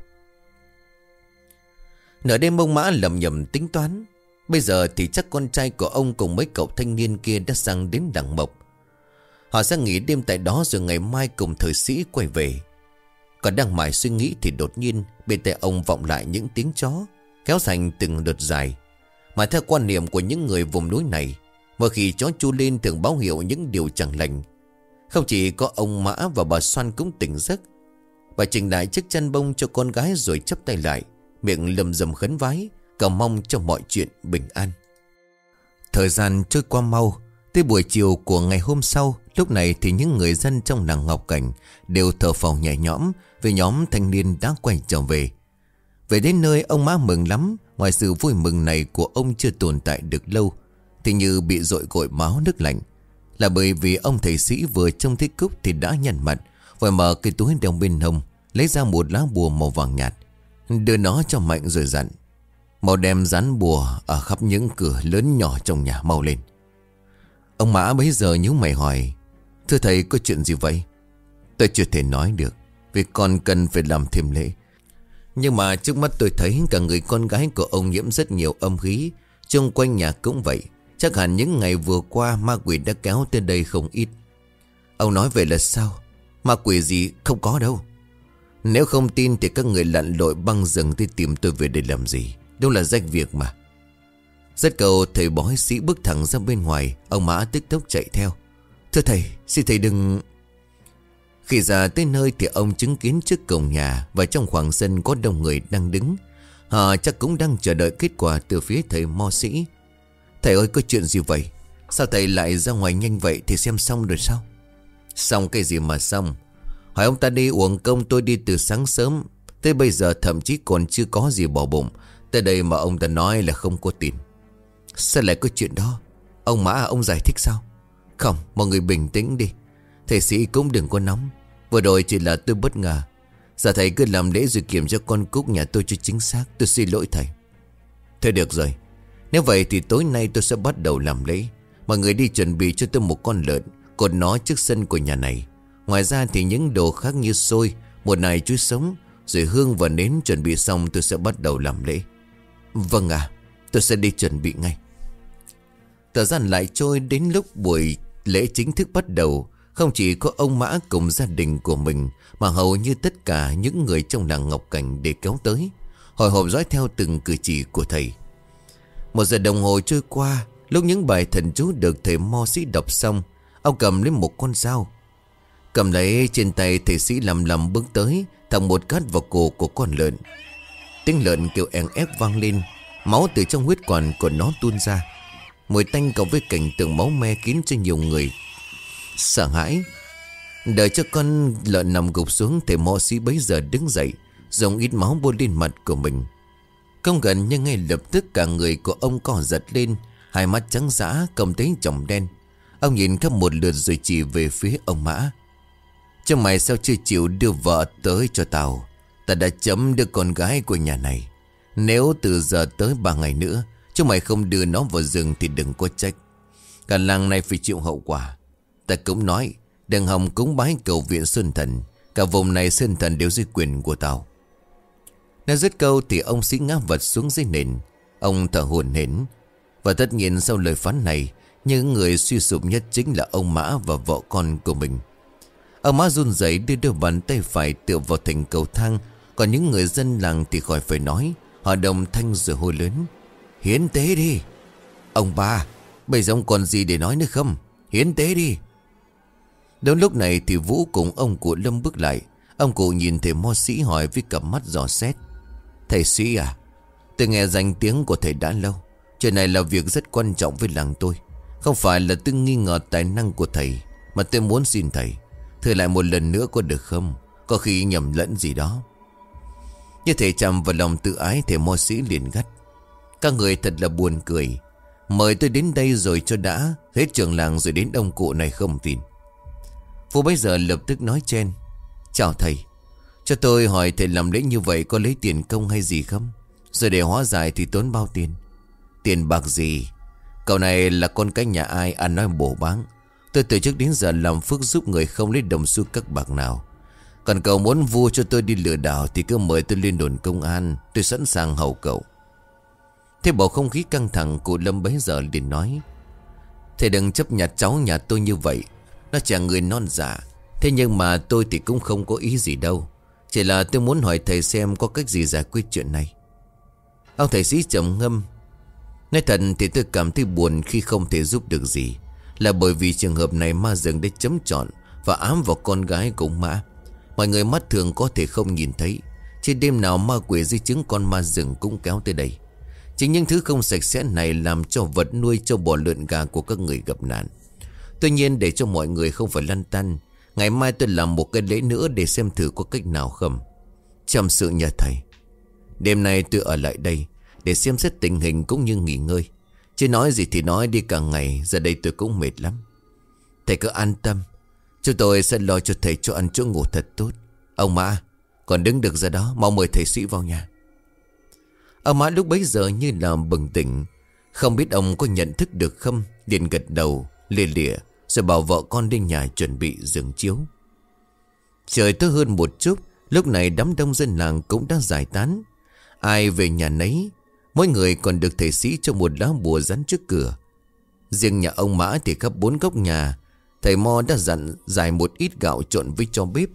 Nửa đêm mông mã lầm nhầm tính toán. Bây giờ thì chắc con trai của ông cùng mấy cậu thanh niên kia đã sang đến đằng mộc. Họ sẽ nghỉ đêm tại đó rồi ngày mai cùng thời sĩ quay về. Còn đang mải suy nghĩ thì đột nhiên Bên tay ông vọng lại những tiếng chó, Kéo thành từng đợt dài. Mà theo quan niệm của những người vùng núi này, Mỗi khi chó chu lên thường báo hiệu những điều chẳng lành. Không chỉ có ông Mã và bà Xoan cũng tỉnh giấc. Bà chỉnh lại chiếc chăn bông cho con gái rồi chấp tay lại, Miệng lầm rầm khấn vái, Cầu mong cho mọi chuyện bình an. Thời gian trôi qua mau, Tới buổi chiều của ngày hôm sau, Lúc này thì những người dân trong làng Ngọc Cảnh Đều thở phào nhẹ nhõm về nhóm thanh niên đã quay trở về. Về đến nơi, ông má mừng lắm. Ngoài sự vui mừng này của ông chưa tồn tại được lâu, Thì như bị dội gội máu nước lạnh. Là bởi vì ông thầy sĩ vừa trông thấy cúc Thì đã nhăn mặt Vội mở cái túi đeo bên hông, Lấy ra một lá bùa màu vàng nhạt, Đưa nó cho Mạnh rồi dặn. Màu đem dán bùa Ở khắp những cửa lớn nhỏ trong nhà mau lên. Ông Mã bấy giờ nhíu mày hỏi, Thưa thầy, có chuyện gì vậy? Tôi chưa thể nói được. Vì còn cần phải làm thêm lễ. Nhưng mà trước mắt tôi thấy Cả người con gái của ông nhiễm rất nhiều âm khí. Chung quanh nhà cũng vậy. Chắc hẳn những ngày vừa qua Ma quỷ đã kéo tới đây không ít. Ông nói về là sao? Ma quỷ gì không có đâu. Nếu không tin thì các người lặn lội băng rừng Đi tìm tôi về để làm gì? Đâu là danh việc mà. Rất cầu thầy bói sĩ bước thẳng ra bên ngoài. Ông Mã tức tốc chạy theo. Thưa thầy, xin thầy đừng khi ra tới nơi thì ông chứng kiến trước cổng nhà Và trong khoảng sân có đông người đang đứng. Họ chắc cũng đang chờ đợi kết quả từ phía thầy mo sĩ. Thầy ơi, có chuyện gì vậy? Sao thầy lại ra ngoài nhanh vậy Thì xem xong rồi sao? Xong cái gì mà xong? Hỏi ông ta đi uống công, tôi đi từ sáng sớm. Tới bây giờ thậm chí còn chưa có gì bỏ bụng. Tới đây mà ông ta nói là không có tiền. Sao lại có chuyện đó? Ông Mã, ông giải thích sao? Không, mọi người bình tĩnh đi. Thầy sĩ cũng đừng có nóng. Vừa rồi chỉ là tôi bất ngờ. Giờ thầy cứ làm lễ rồi kiểm cho con cúc nhà tôi cho chính xác Tôi xin lỗi thầy. Thôi được rồi. Nếu vậy thì tối nay tôi sẽ bắt đầu làm lễ. Mọi người đi chuẩn bị cho tôi một con lợn Cột nó trước sân của nhà này. Ngoài ra thì những đồ khác như xôi Một này, chuối sống Rồi hương và nến chuẩn bị xong tôi sẽ bắt đầu làm lễ. Vâng à Tôi sẽ đi chuẩn bị ngay. Thời gian lại trôi đến lúc buổi lễ chính thức bắt đầu. Không chỉ có ông Mã cùng gia đình của mình, Mà hầu như tất cả những người trong làng Ngọc Cảnh để kéo tới, Hồi hộp dõi theo từng cử chỉ của thầy. Một giờ đồng hồ trôi qua, Lúc những bài thần chú được thầy mo sĩ đọc xong, Ông cầm lấy một con dao. Cầm lấy trên tay thầy sĩ lầm lầm bước tới Thằng một cát vào cổ của con lợn. Tiếng lợn kêu en ép vang lên, Máu từ trong huyết quản của nó tuôn ra. Mùi tanh cộng với cảnh tượng máu me kín cho nhiều người. Sợ hãi. Đợi cho con lợn nằm gục xuống Thì mò sĩ bấy giờ đứng dậy, Dùng ít máu bôi lên mặt của mình. Không gần nhưng ngay lập tức cả người của ông co giật lên, Hai mắt trắng dã, cầm thấy chồng đen. Ông nhìn khắp một lượt rồi chỉ về phía ông Mã. Trong mày sao chưa chịu đưa vợ tới cho tao? Ta đã chấm được con gái của nhà này. Nếu từ giờ tới ba ngày nữa, Chúng mày không đưa nó vào rừng Thì đừng có trách. Cả làng này phải chịu hậu quả. Ta cũng nói Đừng hòng cúng bái cầu viện Sơn Thần. Cả vùng này Sơn Thần đều dưới quyền của tao. Nói dứt câu thì ông sĩ ngã vật xuống dưới nền. Ông thở hồn hển. Và tất nhiên sau lời phán này, Những người suy sụp nhất chính là ông Mã và vợ con của mình. Ông Mã run rẩy đưa đôi bàn tay phải tựa vào thành cầu thang. Còn những người dân làng thì khỏi phải nói. Họ đồng thanh rồi hôi lớn. Hiến tế đi. Ông ba, Bây giờ ông còn gì để nói nữa không? Hiến tế đi. Đến lúc này thì Vũ cùng ông cụ Lâm bước lại. Ông cụ nhìn thầy mo sĩ hỏi với cặp mắt giò xét. Thầy sĩ à Tôi nghe danh tiếng của thầy đã lâu. Chuyện này là việc rất quan trọng với làng tôi. Không phải là tôi nghi ngờ tài năng của thầy, Mà tôi muốn xin thầy Thử lại một lần nữa có được không? Có khi nhầm lẫn gì đó. Như thầy chạm vào lòng tự ái, Thầy mo sĩ liền gắt. Các người thật là buồn cười. Mời tôi đến đây rồi cho đã. Hết trường làng rồi đến ông cụ này không tin. Phú bây giờ lập tức nói chen. Chào thầy, Cho tôi hỏi thầy làm lễ như vậy có lấy tiền công hay gì không? Rồi để hóa giải thì tốn bao tiền. Tiền bạc gì? Cậu này là con cái nhà ai, ăn nói bổ báng Tôi từ trước đến giờ làm phước giúp người không lấy đồng xu các bạc nào. Còn cậu muốn vua cho tôi đi lừa đảo Thì cứ mời tôi lên đồn công an, Tôi sẵn sàng hầu cậu. Thế bầu không khí căng thẳng Cụ Lâm bấy giờ liền nói. Thầy đừng chấp nhặt cháu nhà tôi như vậy. Nó chẳng người non giả Thế nhưng mà tôi thì cũng không có ý gì đâu. Chỉ là tôi muốn hỏi thầy xem Có cách gì giải quyết chuyện này. Ông thầy sĩ trầm ngâm. Nói thật thì tôi cảm thấy buồn Khi không thể giúp được gì. Là bởi vì trường hợp này ma rừng đã chấm trọn Và ám vào con gái của mã. Mọi người mắt thường có thể không nhìn thấy. Trên đêm nào ma quỷ di chứng con ma rừng cũng kéo tới đây. Chính những thứ không sạch sẽ này làm cho vật nuôi cho bò lợn gà của các người gặp nạn. Tuy nhiên để cho mọi người không phải lăn tăn, ngày mai tôi làm một cái lễ nữa để xem thử có cách nào không. Chăm sự nhà thầy. Đêm nay tôi ở lại đây để xem xét tình hình cũng như nghỉ ngơi. Chứ nói gì thì nói đi cả ngày, giờ đây tôi cũng mệt lắm. Thầy cứ an tâm, chúng tôi sẽ lo cho thầy cho ăn chỗ ngủ thật tốt. Ông Mã, còn đứng được ra đó, mau mời thầy sĩ vào nhà. Ông Mã lúc bấy giờ như là bừng tỉnh Không biết ông có nhận thức được không liền gật đầu Lìa lìa rồi bảo vợ con đi nhà chuẩn bị giường chiếu. Trời tối hơn một chút, Lúc này đám đông dân làng cũng đã giải tán. Ai về nhà nấy, Mỗi người còn được thầy sĩ cho một lá bùa rắn trước cửa. Riêng nhà ông Mã thì khắp bốn góc nhà, Thầy Mo đã dặn dài một ít gạo trộn với cho bếp.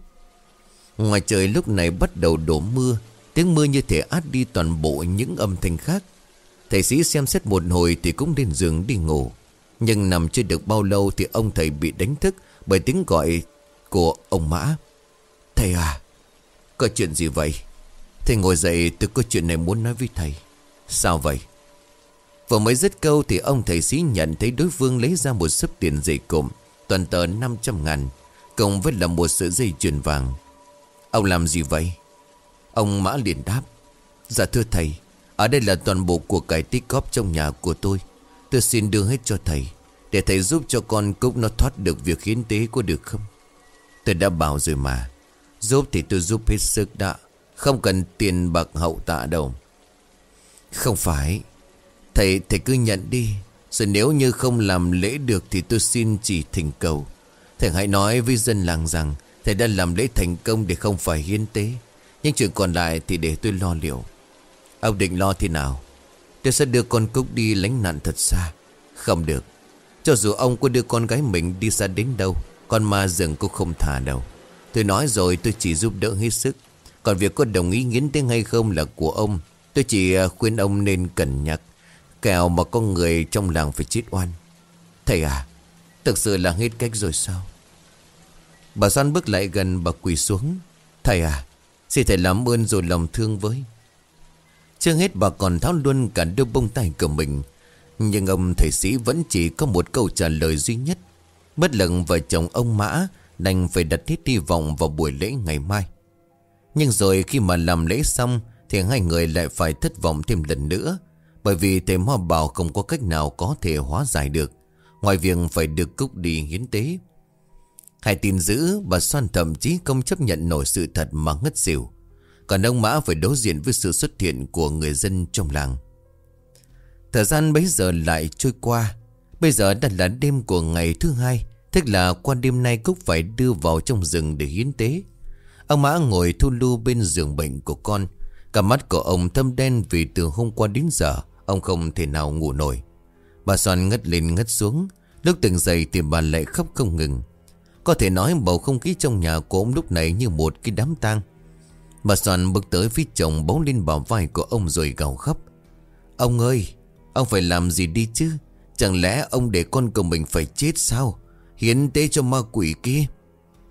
Ngoài trời lúc này bắt đầu đổ mưa, Tiếng mưa như thể át đi toàn bộ những âm thanh khác. Thầy sĩ xem xét một hồi thì cũng lên giường đi ngủ. Nhưng nằm chưa được bao lâu thì ông thầy bị đánh thức Bởi tiếng gọi của ông Mã. Thầy à Có chuyện gì vậy? Thầy ngồi dậy, tôi có chuyện này muốn nói với thầy. Sao vậy? Vừa mới dứt câu thì ông thầy sĩ nhận thấy đối phương lấy ra một sấp tiền dày cộm, Toàn tờ 500 ngàn, Cộng với là một sợi dây chuyền vàng. Ông làm gì vậy? Ông Mã liền đáp. Dạ thưa thầy, Ở đây là toàn bộ của cải tích góp trong nhà của tôi. Tôi xin đưa hết cho thầy, Để thầy giúp cho con Cúc nó thoát được việc hiến tế có được không? Tôi đã bảo rồi mà. Giúp thì tôi giúp hết sức đã, Không cần tiền bạc hậu tạ đâu. Không phải. Thầy thầy cứ nhận đi. Rồi nếu như không làm lễ được Thì tôi xin chỉ thỉnh cầu. Thầy hãy nói với dân làng rằng Thầy đã làm lễ thành công để không phải hiến tế. Nhưng chuyện còn lại thì để tôi lo liệu. Ông định lo thế nào? Tôi sẽ đưa con Cúc đi lánh nạn thật xa. Không được. Cho dù ông có đưa con gái mình đi xa đến đâu, Con ma rừng cũng không thả đâu. Tôi nói rồi tôi chỉ giúp đỡ hết sức. Còn việc có đồng ý nghiến tiếng hay không là của ông. Tôi chỉ à, khuyên ông nên cẩn nhắc. Kẻo mà con người trong làng phải chết oan. Thầy à Thực sự là hết cách rồi sao? Bà Soan bước lại gần bà quỳ xuống. Thầy à Xin thầy làm ơn rồi lòng thương với. Chưa hết bà còn tháo luôn cả đôi bông tay của mình. Nhưng ông thầy sĩ vẫn chỉ có một câu trả lời duy nhất. Bất lần vợ chồng ông Mã Đành phải đặt hết hy vọng vào buổi lễ ngày mai. Nhưng rồi khi mà làm lễ xong Thì hai người lại phải thất vọng thêm lần nữa. Bởi vì thầy Mo bảo không có cách nào có thể hóa giải được. Ngoài việc phải được cúc đi hiến tế. Hai tin dữ và Soan thậm chí không chấp nhận nổi sự thật mà ngất xỉu. Còn ông Mã phải đối diện với sự xuất hiện của người dân trong làng. Thời gian bấy giờ lại trôi qua. Bây giờ đã là đêm của ngày thứ hai, Tức là qua đêm nay Cúc phải đưa vào trong rừng để hiến tế. Ông Mã ngồi thu lưu bên giường bệnh của con. Cả mắt của ông thâm đen vì từ hôm qua đến giờ, Ông không thể nào ngủ nổi. Bà Soan ngất lên ngất xuống, Lúc tỉnh dậy thì bà lại khóc không ngừng. Có thể nói bầu không khí trong nhà của ông lúc này như một cái đám tang. Bà Soan bước tới phía chồng bấu lên bảo vai của ông rồi gào khóc. Ông ơi, Ông phải làm gì đi chứ? Chẳng lẽ ông để con của mình phải chết sao? Hiến tế cho ma quỷ kia.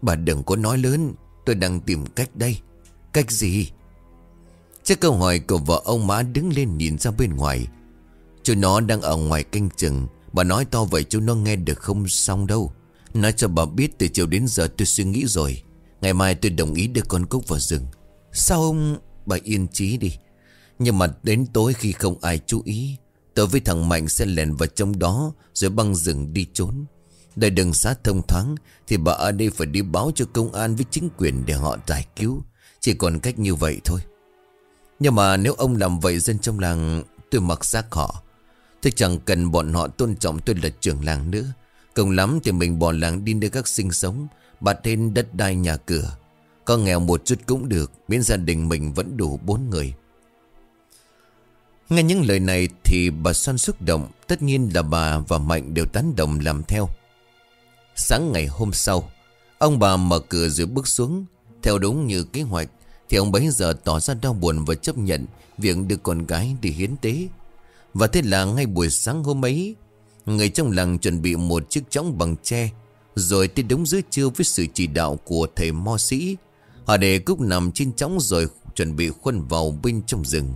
Bà đừng có nói lớn, Tôi đang tìm cách đây. Cách gì? Trước câu hỏi của vợ ông, má đứng lên nhìn ra bên ngoài. Chú nó đang ở ngoài canh chừng. Bà nói to vậy chú nó nghe được không xong đâu. Nói cho bà biết từ chiều đến giờ tôi suy nghĩ rồi. Ngày mai tôi đồng ý đưa con Cúc vào rừng. Sao ông Bà yên trí đi? Nhưng mà đến tối khi không ai chú ý tớ với thằng Mạnh sẽ lèn vào trong đó Rồi băng rừng đi trốn. Để đừng sát thông thoáng Thì bà ở đây phải đi báo cho công an với chính quyền Để họ giải cứu. Chỉ còn cách như vậy thôi. Nhưng mà nếu ông làm vậy dân trong làng, Tôi mặc xác họ. Thế chẳng cần bọn họ tôn trọng tôi là trưởng làng nữa. Cùng lắm thì mình bỏ làng đi nơi các sinh sống Bạt tên đất đai nhà cửa. Có nghèo một chút cũng được, Miễn gia đình mình vẫn đủ bốn người. Nghe những lời này thì bà Soan xúc động, Tất nhiên là bà và Mạnh đều tán đồng làm theo. Sáng ngày hôm sau, Ông bà mở cửa rồi bước xuống. Theo đúng như kế hoạch, Thì ông bấy giờ tỏ ra đau buồn và chấp nhận Việc đưa con gái đi hiến tế. Và thế là ngay buổi sáng hôm ấy, Người trong làng chuẩn bị một chiếc chõng bằng tre, Rồi tới đúng dưới trưa với sự chỉ đạo của thầy mo sĩ. Họ để Cúc nằm trên chóng rồi chuẩn bị khuân vào bên trong rừng.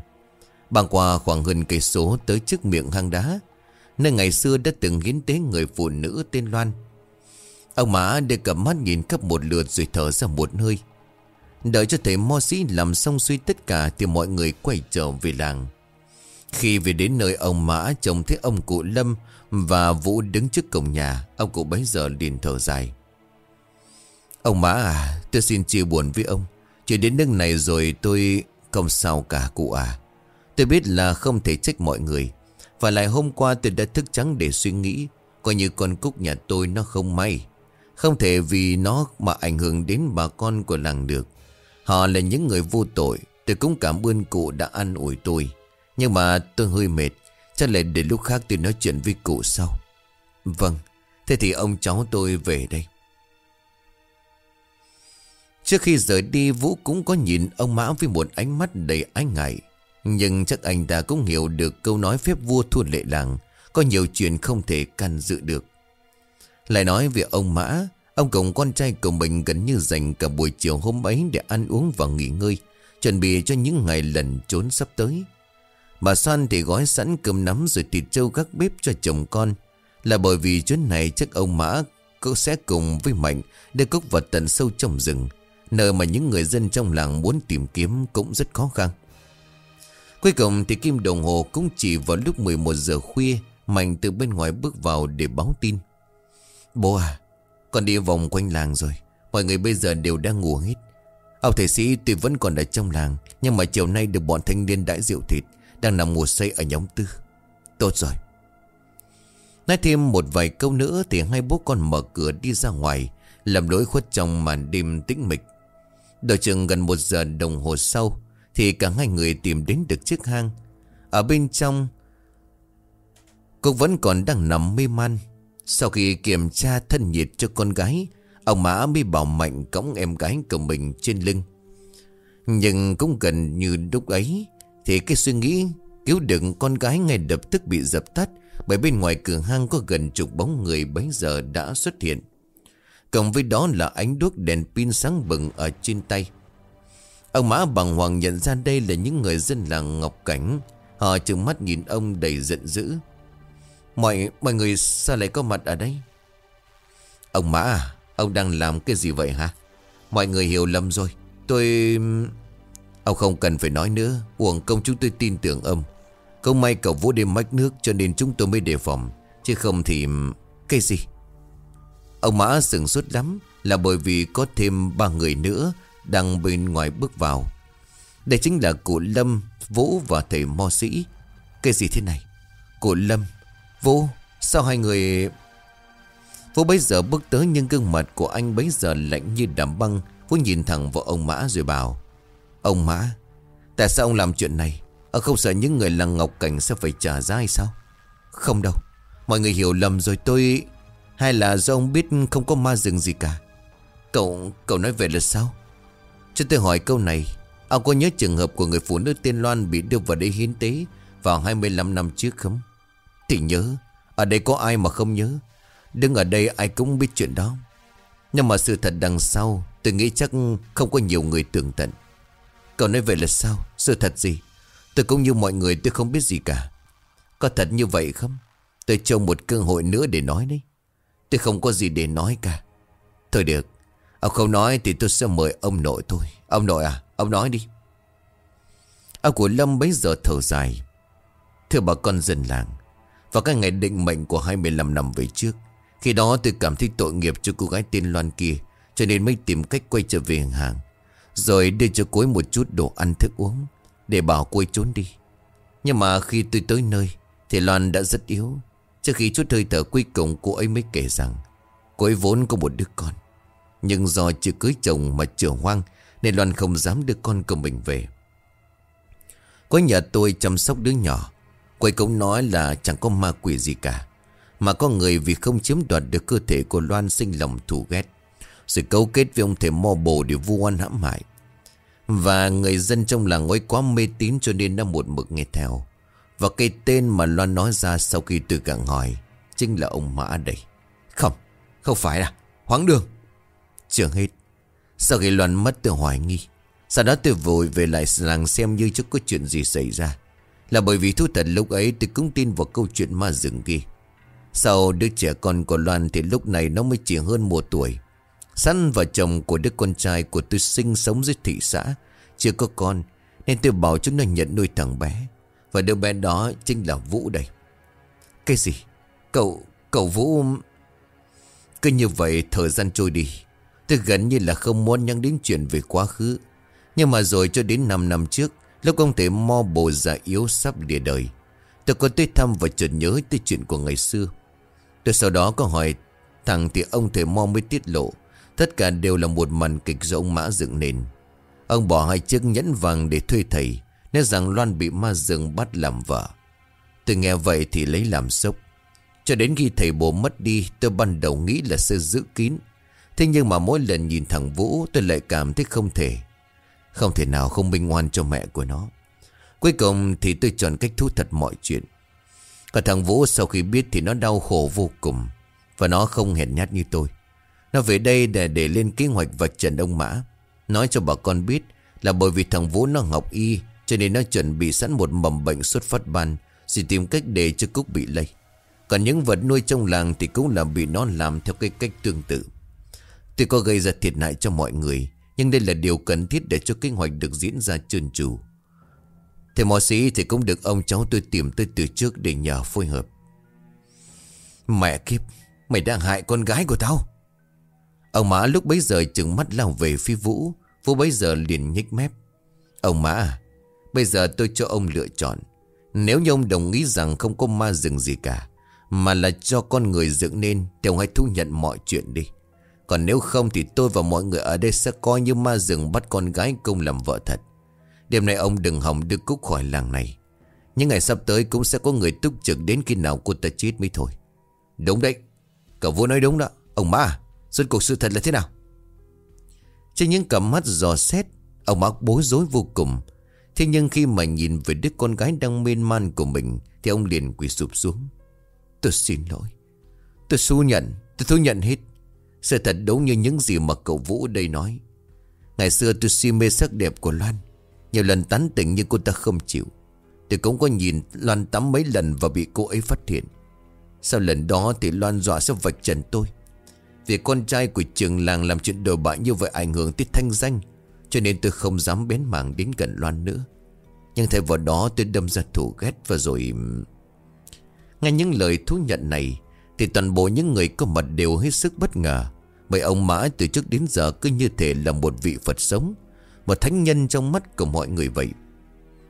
Băng qua khoảng hơn cây số tới trước miệng hang đá, Nơi ngày xưa đã từng hiến tế người phụ nữ tên Loan. Ông Mã để cầm mắt nhìn khắp một lượt rồi thở ra một hơi. Đợi cho thầy mo sĩ làm xong suy tất cả Thì mọi người quay trở về làng. Khi về đến nơi ông Mã trông thấy ông cụ Lâm Và Vũ đứng trước cổng nhà, Ông cụ bấy giờ liền thở dài. Ông má à Tôi xin chia buồn với ông. Chuyện đến nước này rồi tôi không sao cả, cụ à. Tôi biết là không thể trách mọi người. Và lại hôm qua tôi đã thức trắng để suy nghĩ. Coi như con cúc nhà tôi nó không may. Không thể vì nó mà ảnh hưởng đến bà con của làng được. Họ là những người vô tội. Tôi cũng cảm ơn cụ đã ăn ủi tôi. Nhưng mà tôi hơi mệt. Chắc là để lúc khác tôi nói chuyện với cụ sau. Vâng Thế thì ông cháu tôi về đây. Trước khi rời đi, Vũ cũng có nhìn ông Mã với một ánh mắt đầy ái ngại. Nhưng chắc anh ta cũng hiểu được câu nói phép vua thua lệ làng, Có nhiều chuyện không thể can dự được. Lại nói về ông Mã, Ông cùng con trai của mình gần như dành cả buổi chiều hôm ấy để ăn uống và nghỉ ngơi, Chuẩn bị cho những ngày lần trốn sắp tới. Bà Soan thì gói sẵn cơm nắm rồi thịt trâu gác bếp cho chồng con. Là bởi vì chuyến này chắc ông Mã cũng sẽ cùng với Mạnh đưa cốc vật tận sâu trong rừng. Nơi mà những người dân trong làng muốn tìm kiếm cũng rất khó khăn. Cuối cùng thì kim đồng hồ cũng chỉ vào lúc 11 giờ khuya, Mạnh từ bên ngoài bước vào để báo tin. Bố à Con đi vòng quanh làng rồi, Mọi người bây giờ đều đang ngủ hết. Ông thầy sĩ tuy vẫn còn ở trong làng, Nhưng mà chiều nay được bọn thanh niên đãi rượu thịt, Đang nằm ngủ say ở nhóm tư. Tốt rồi. Nói thêm một vài câu nữa Thì hai bố con mở cửa đi ra ngoài, Làm lối khuất trong màn đêm tĩnh mịch. Đợi chừng gần một giờ đồng hồ sau thì cả hai người tìm đến được chiếc hang. Ở bên trong, Cô vẫn còn đang nằm mê man. Sau khi kiểm tra thân nhiệt cho con gái, Ông Mã mới bảo Mạnh cõng em gái của mình trên lưng. Nhưng cũng gần như lúc ấy Thì cái suy nghĩ cứu được con gái ngay lập tức bị dập tắt Bởi bên ngoài cửa hang có gần chục bóng người bấy giờ đã xuất hiện. Cộng với đó là ánh đuốc đèn pin sáng bừng ở trên tay. Ông Mã bằng hoàng nhận ra đây là những người dân làng Ngọc Cảnh. Họ trừng mắt nhìn ông đầy giận dữ. Mọi mọi người sao lại có mặt ở đây? Ông Mã à Ông đang làm cái gì vậy hả? Mọi người hiểu lầm rồi. Tôi... Ông không cần phải nói nữa. Uổng công chúng tôi tin tưởng ông. Không may cậu vũ đêm mách nước Cho nên chúng tôi mới đề phòng. Chứ không thì... Cái gì? Ông Mã sừng suốt lắm Là bởi vì có thêm ba người nữa Đang bên ngoài bước vào. Đây chính là cụ Lâm, Vũ và thầy Mo Sĩ. Cái gì thế này? Cụ Lâm, Vũ, Sao hai người Vũ bấy giờ bước tới nhưng gương mặt của anh bấy giờ lạnh như đám băng. Vũ nhìn thẳng vào ông Mã rồi bảo, Ông Mã, Tại sao ông làm chuyện này? Ông không sợ những người làng Ngọc Cảnh sẽ phải trả giá hay sao? Không đâu. Mọi người hiểu lầm rồi, tôi hay là do ông biết không có ma rừng gì cả? Cậu cậu nói về là sao? Cho tôi hỏi câu này. Ông có nhớ trường hợp của người phụ nữ tên Loan Bị đưa vào đây hiến tế Vào 25 năm trước không? Thì nhớ, Ở đây có ai mà không nhớ? Đứng ở đây ai cũng biết chuyện đó. Nhưng mà sự thật đằng sau, Tôi nghĩ chắc không có nhiều người tưởng tận. Cậu nói vậy là sao? Sự thật gì? Tôi cũng như mọi người, tôi không biết gì cả. Có thật như vậy không? Tôi cho một cơ hội nữa để nói đấy. Tôi không có gì để nói cả. Thôi được, Ông không nói thì tôi sẽ mời ông nội thôi Ông nội à Ông nói đi. Ông của Lâm bấy giờ thở dài. Thưa bà con dân làng, Vào cái ngày định mệnh của 25 năm về trước, Khi đó tôi cảm thấy tội nghiệp cho cô gái tên Loan kia, Cho nên mới tìm cách quay trở về hàng, Rồi đưa cho cô ấy một chút đồ ăn thức uống, Để bảo cô ấy trốn đi. Nhưng mà khi tôi tới nơi, Thì Loan đã rất yếu. Trước khi chút hơi thở cuối cùng, cô ấy mới kể rằng Cô ấy vốn có một đứa con. Nhưng do chưa cưới chồng mà chưa hoang, Nên Loan không dám đưa con của mình về. Có nhà tôi chăm sóc đứa nhỏ. Cô ấy cũng nói là chẳng có ma quỷ gì cả, Mà có người vì không chiếm đoạt được cơ thể của Loan sinh lòng thù ghét. Rồi cấu kết với ông thầy mò bồ để vu oan hãm hại. Và người dân trong làng ấy quá mê tín cho nên đã một mực nghe theo và cái tên mà Loan nói ra sau khi tôi gặng hỏi Chính là ông Mã đây. Không, không phải là Hoáng đường. Trường hết. Sau khi Loan mất tôi hoài nghi Sau đó tôi vội về lại làng xem như chứ có chuyện gì xảy ra. Là bởi vì thú thật lúc ấy tôi cũng tin vào câu chuyện ma rừng kia. Sau đứa trẻ con của Loan thì lúc này nó mới chỉ hơn một tuổi. Săn và chồng của đứa con trai của tôi sinh sống dưới thị xã Chưa có con Nên tôi bảo chúng nó nhận nuôi thằng bé và đứa bé đó chính là Vũ đây. Cái gì? Cậu Cậu Vũ Cứ như vậy thời gian trôi đi. Tôi gần như là không muốn nhắc đến chuyện về quá khứ. Nhưng mà rồi cho đến 5 năm trước, Lúc ông thể mo bồ già yếu sắp lìa đời, Tôi có tới thăm và chợt nhớ tới chuyện của ngày xưa. Tôi sau đó có hỏi Thằng thì ông thể mo mới tiết lộ, Tất cả đều là một màn kịch do ông Mã dựng nền Ông bỏ hai chiếc nhẫn vàng để thuê thầy. Nói rằng Loan bị ma rừng bắt làm vợ, Tôi nghe vậy thì lấy làm sốc. Cho đến khi thầy bố mất đi, Tôi ban đầu nghĩ là sẽ giữ kín. Thế nhưng mà mỗi lần nhìn thằng Vũ, Tôi lại cảm thấy không thể. Không thể nào không minh oan cho mẹ của nó. Cuối cùng thì tôi chọn cách thu thật mọi chuyện. Cả thằng Vũ sau khi biết thì nó đau khổ vô cùng. Và nó không hèn nhát như tôi. Nó về đây để để lên kế hoạch vạch trần ông Mã. Nói cho bà con biết Là bởi vì thằng Vũ nó học y cho nên nó chuẩn bị sẵn một mầm bệnh xuất phát ban, chỉ tìm cách để cho Cúc bị lây. Còn những vật nuôi trong làng Thì cũng là bị nó làm theo cái cách tương tự. Tuy có gây ra thiệt hại cho mọi người, Nhưng đây là điều cần thiết để cho kế hoạch được diễn ra trơn tru. Thầy mò sĩ thì cũng được ông cháu tôi tìm tới từ trước để nhờ phối hợp. Mẹ kiếp, Mày đang hại con gái của tao. Ông Mã lúc bấy giờ chừng mắt lao về phía Vũ. Vũ bấy giờ liền nhích mép. Ông Mã à Bây giờ tôi cho ông lựa chọn. Nếu như ông đồng ý rằng không có ma rừng gì cả, Mà là cho con người dựng nên, Thì ông hãy thu nhận mọi chuyện đi. Còn nếu không thì tôi và mọi người ở đây Sẽ coi như ma rừng bắt con gái công làm vợ thật. Đêm nay ông đừng hòng đưa Cúc khỏi làng này. Những ngày sắp tới cũng sẽ có người túc trực Đến khi nào cô ta chết mới thôi. Đúng đấy. Cậu vua nói đúng đó. Ông ma Suốt cuộc sự thật là thế nào? Trên những cầm mắt giò xét, Ông má bối rối vô cùng. Thế nhưng khi mà nhìn về đứa con gái đang mê man của mình, Thì ông liền quỳ sụp xuống. Tôi xin lỗi. Tôi xu nhận, Tôi thú nhận hết. Sự thật đúng như những gì mà cậu Vũ ở đây nói. Ngày xưa tôi si mê sắc đẹp của Loan. Nhiều lần tán tỉnh nhưng cô ta không chịu. Tôi cũng có nhìn Loan tắm mấy lần và bị cô ấy phát hiện. Sau lần đó thì Loan dọa sẽ vạch trần tôi. Vì con trai của trường làng làm chuyện đồ bại như vậy ảnh hưởng tới thanh danh. Cho nên tôi không dám bén mảng đến gần Loan nữa. Nhưng thay vào đó tôi đâm ra thủ ghét và rồi... Nghe những lời thú nhận này Thì toàn bộ những người có mặt đều hết sức bất ngờ. Bởi ông Mã từ trước đến giờ cứ như thể là một vị Phật sống, Một thánh nhân trong mắt của mọi người vậy.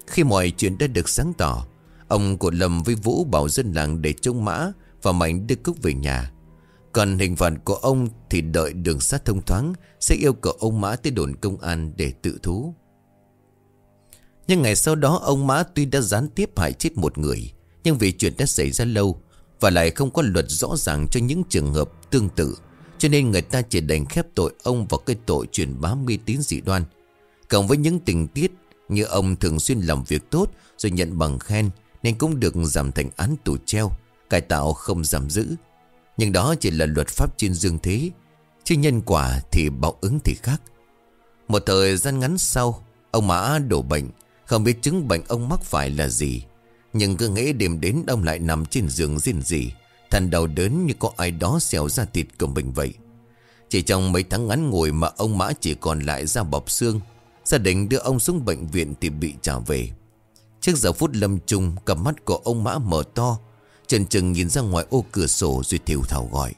Khi mọi chuyện đã được sáng tỏ, Ông của Lâm với Vũ bảo dân làng để trông mã Và Mạnh đưa Cúc về nhà. Còn hình phạt của ông thì đợi đường sát thông thoáng, Sẽ yêu cầu ông Mã tới đồn công an để tự thú. Nhưng ngày sau đó, ông Mã tuy đã gián tiếp hại chết một người, Nhưng vì chuyện đã xảy ra lâu Và lại không có luật rõ ràng cho những trường hợp tương tự, Cho nên người ta chỉ đành khép tội ông vào cái tội truyền bá mê tín dị đoan. Cộng với những tình tiết như ông thường xuyên làm việc tốt rồi nhận bằng khen nên cũng được giảm thành án tù treo, Cải tạo không giảm giữ. Nhưng đó chỉ là luật pháp trên dương thế, Chứ nhân quả thì báo ứng thì khác. Một thời gian ngắn sau, Ông Mã đổ bệnh, Không biết chứng bệnh ông mắc phải là gì. Nhưng cứ nghĩ đêm đến ông lại nằm trên giường riêng gì Thành đầu đớn như có ai đó xèo ra thịt của mình vậy. Chỉ trong mấy tháng ngắn ngồi mà ông Mã chỉ còn lại da bọc xương, Gia đình đưa ông xuống bệnh viện thì bị trả về. Trước giờ phút lâm chung, Cặp mắt của ông Mã mở to Trần trừng nhìn ra ngoài ô cửa sổ Rồi thiểu thảo gọi.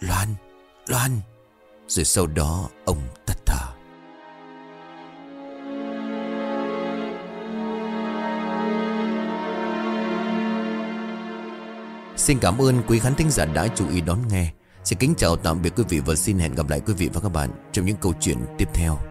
Loan, Loan. Rồi sau đó ông tắt thở. Xin cảm ơn quý khán thính giả đã chú ý đón nghe. Xin kính chào tạm biệt quý vị và xin hẹn gặp lại quý vị và các bạn trong những câu chuyện tiếp theo.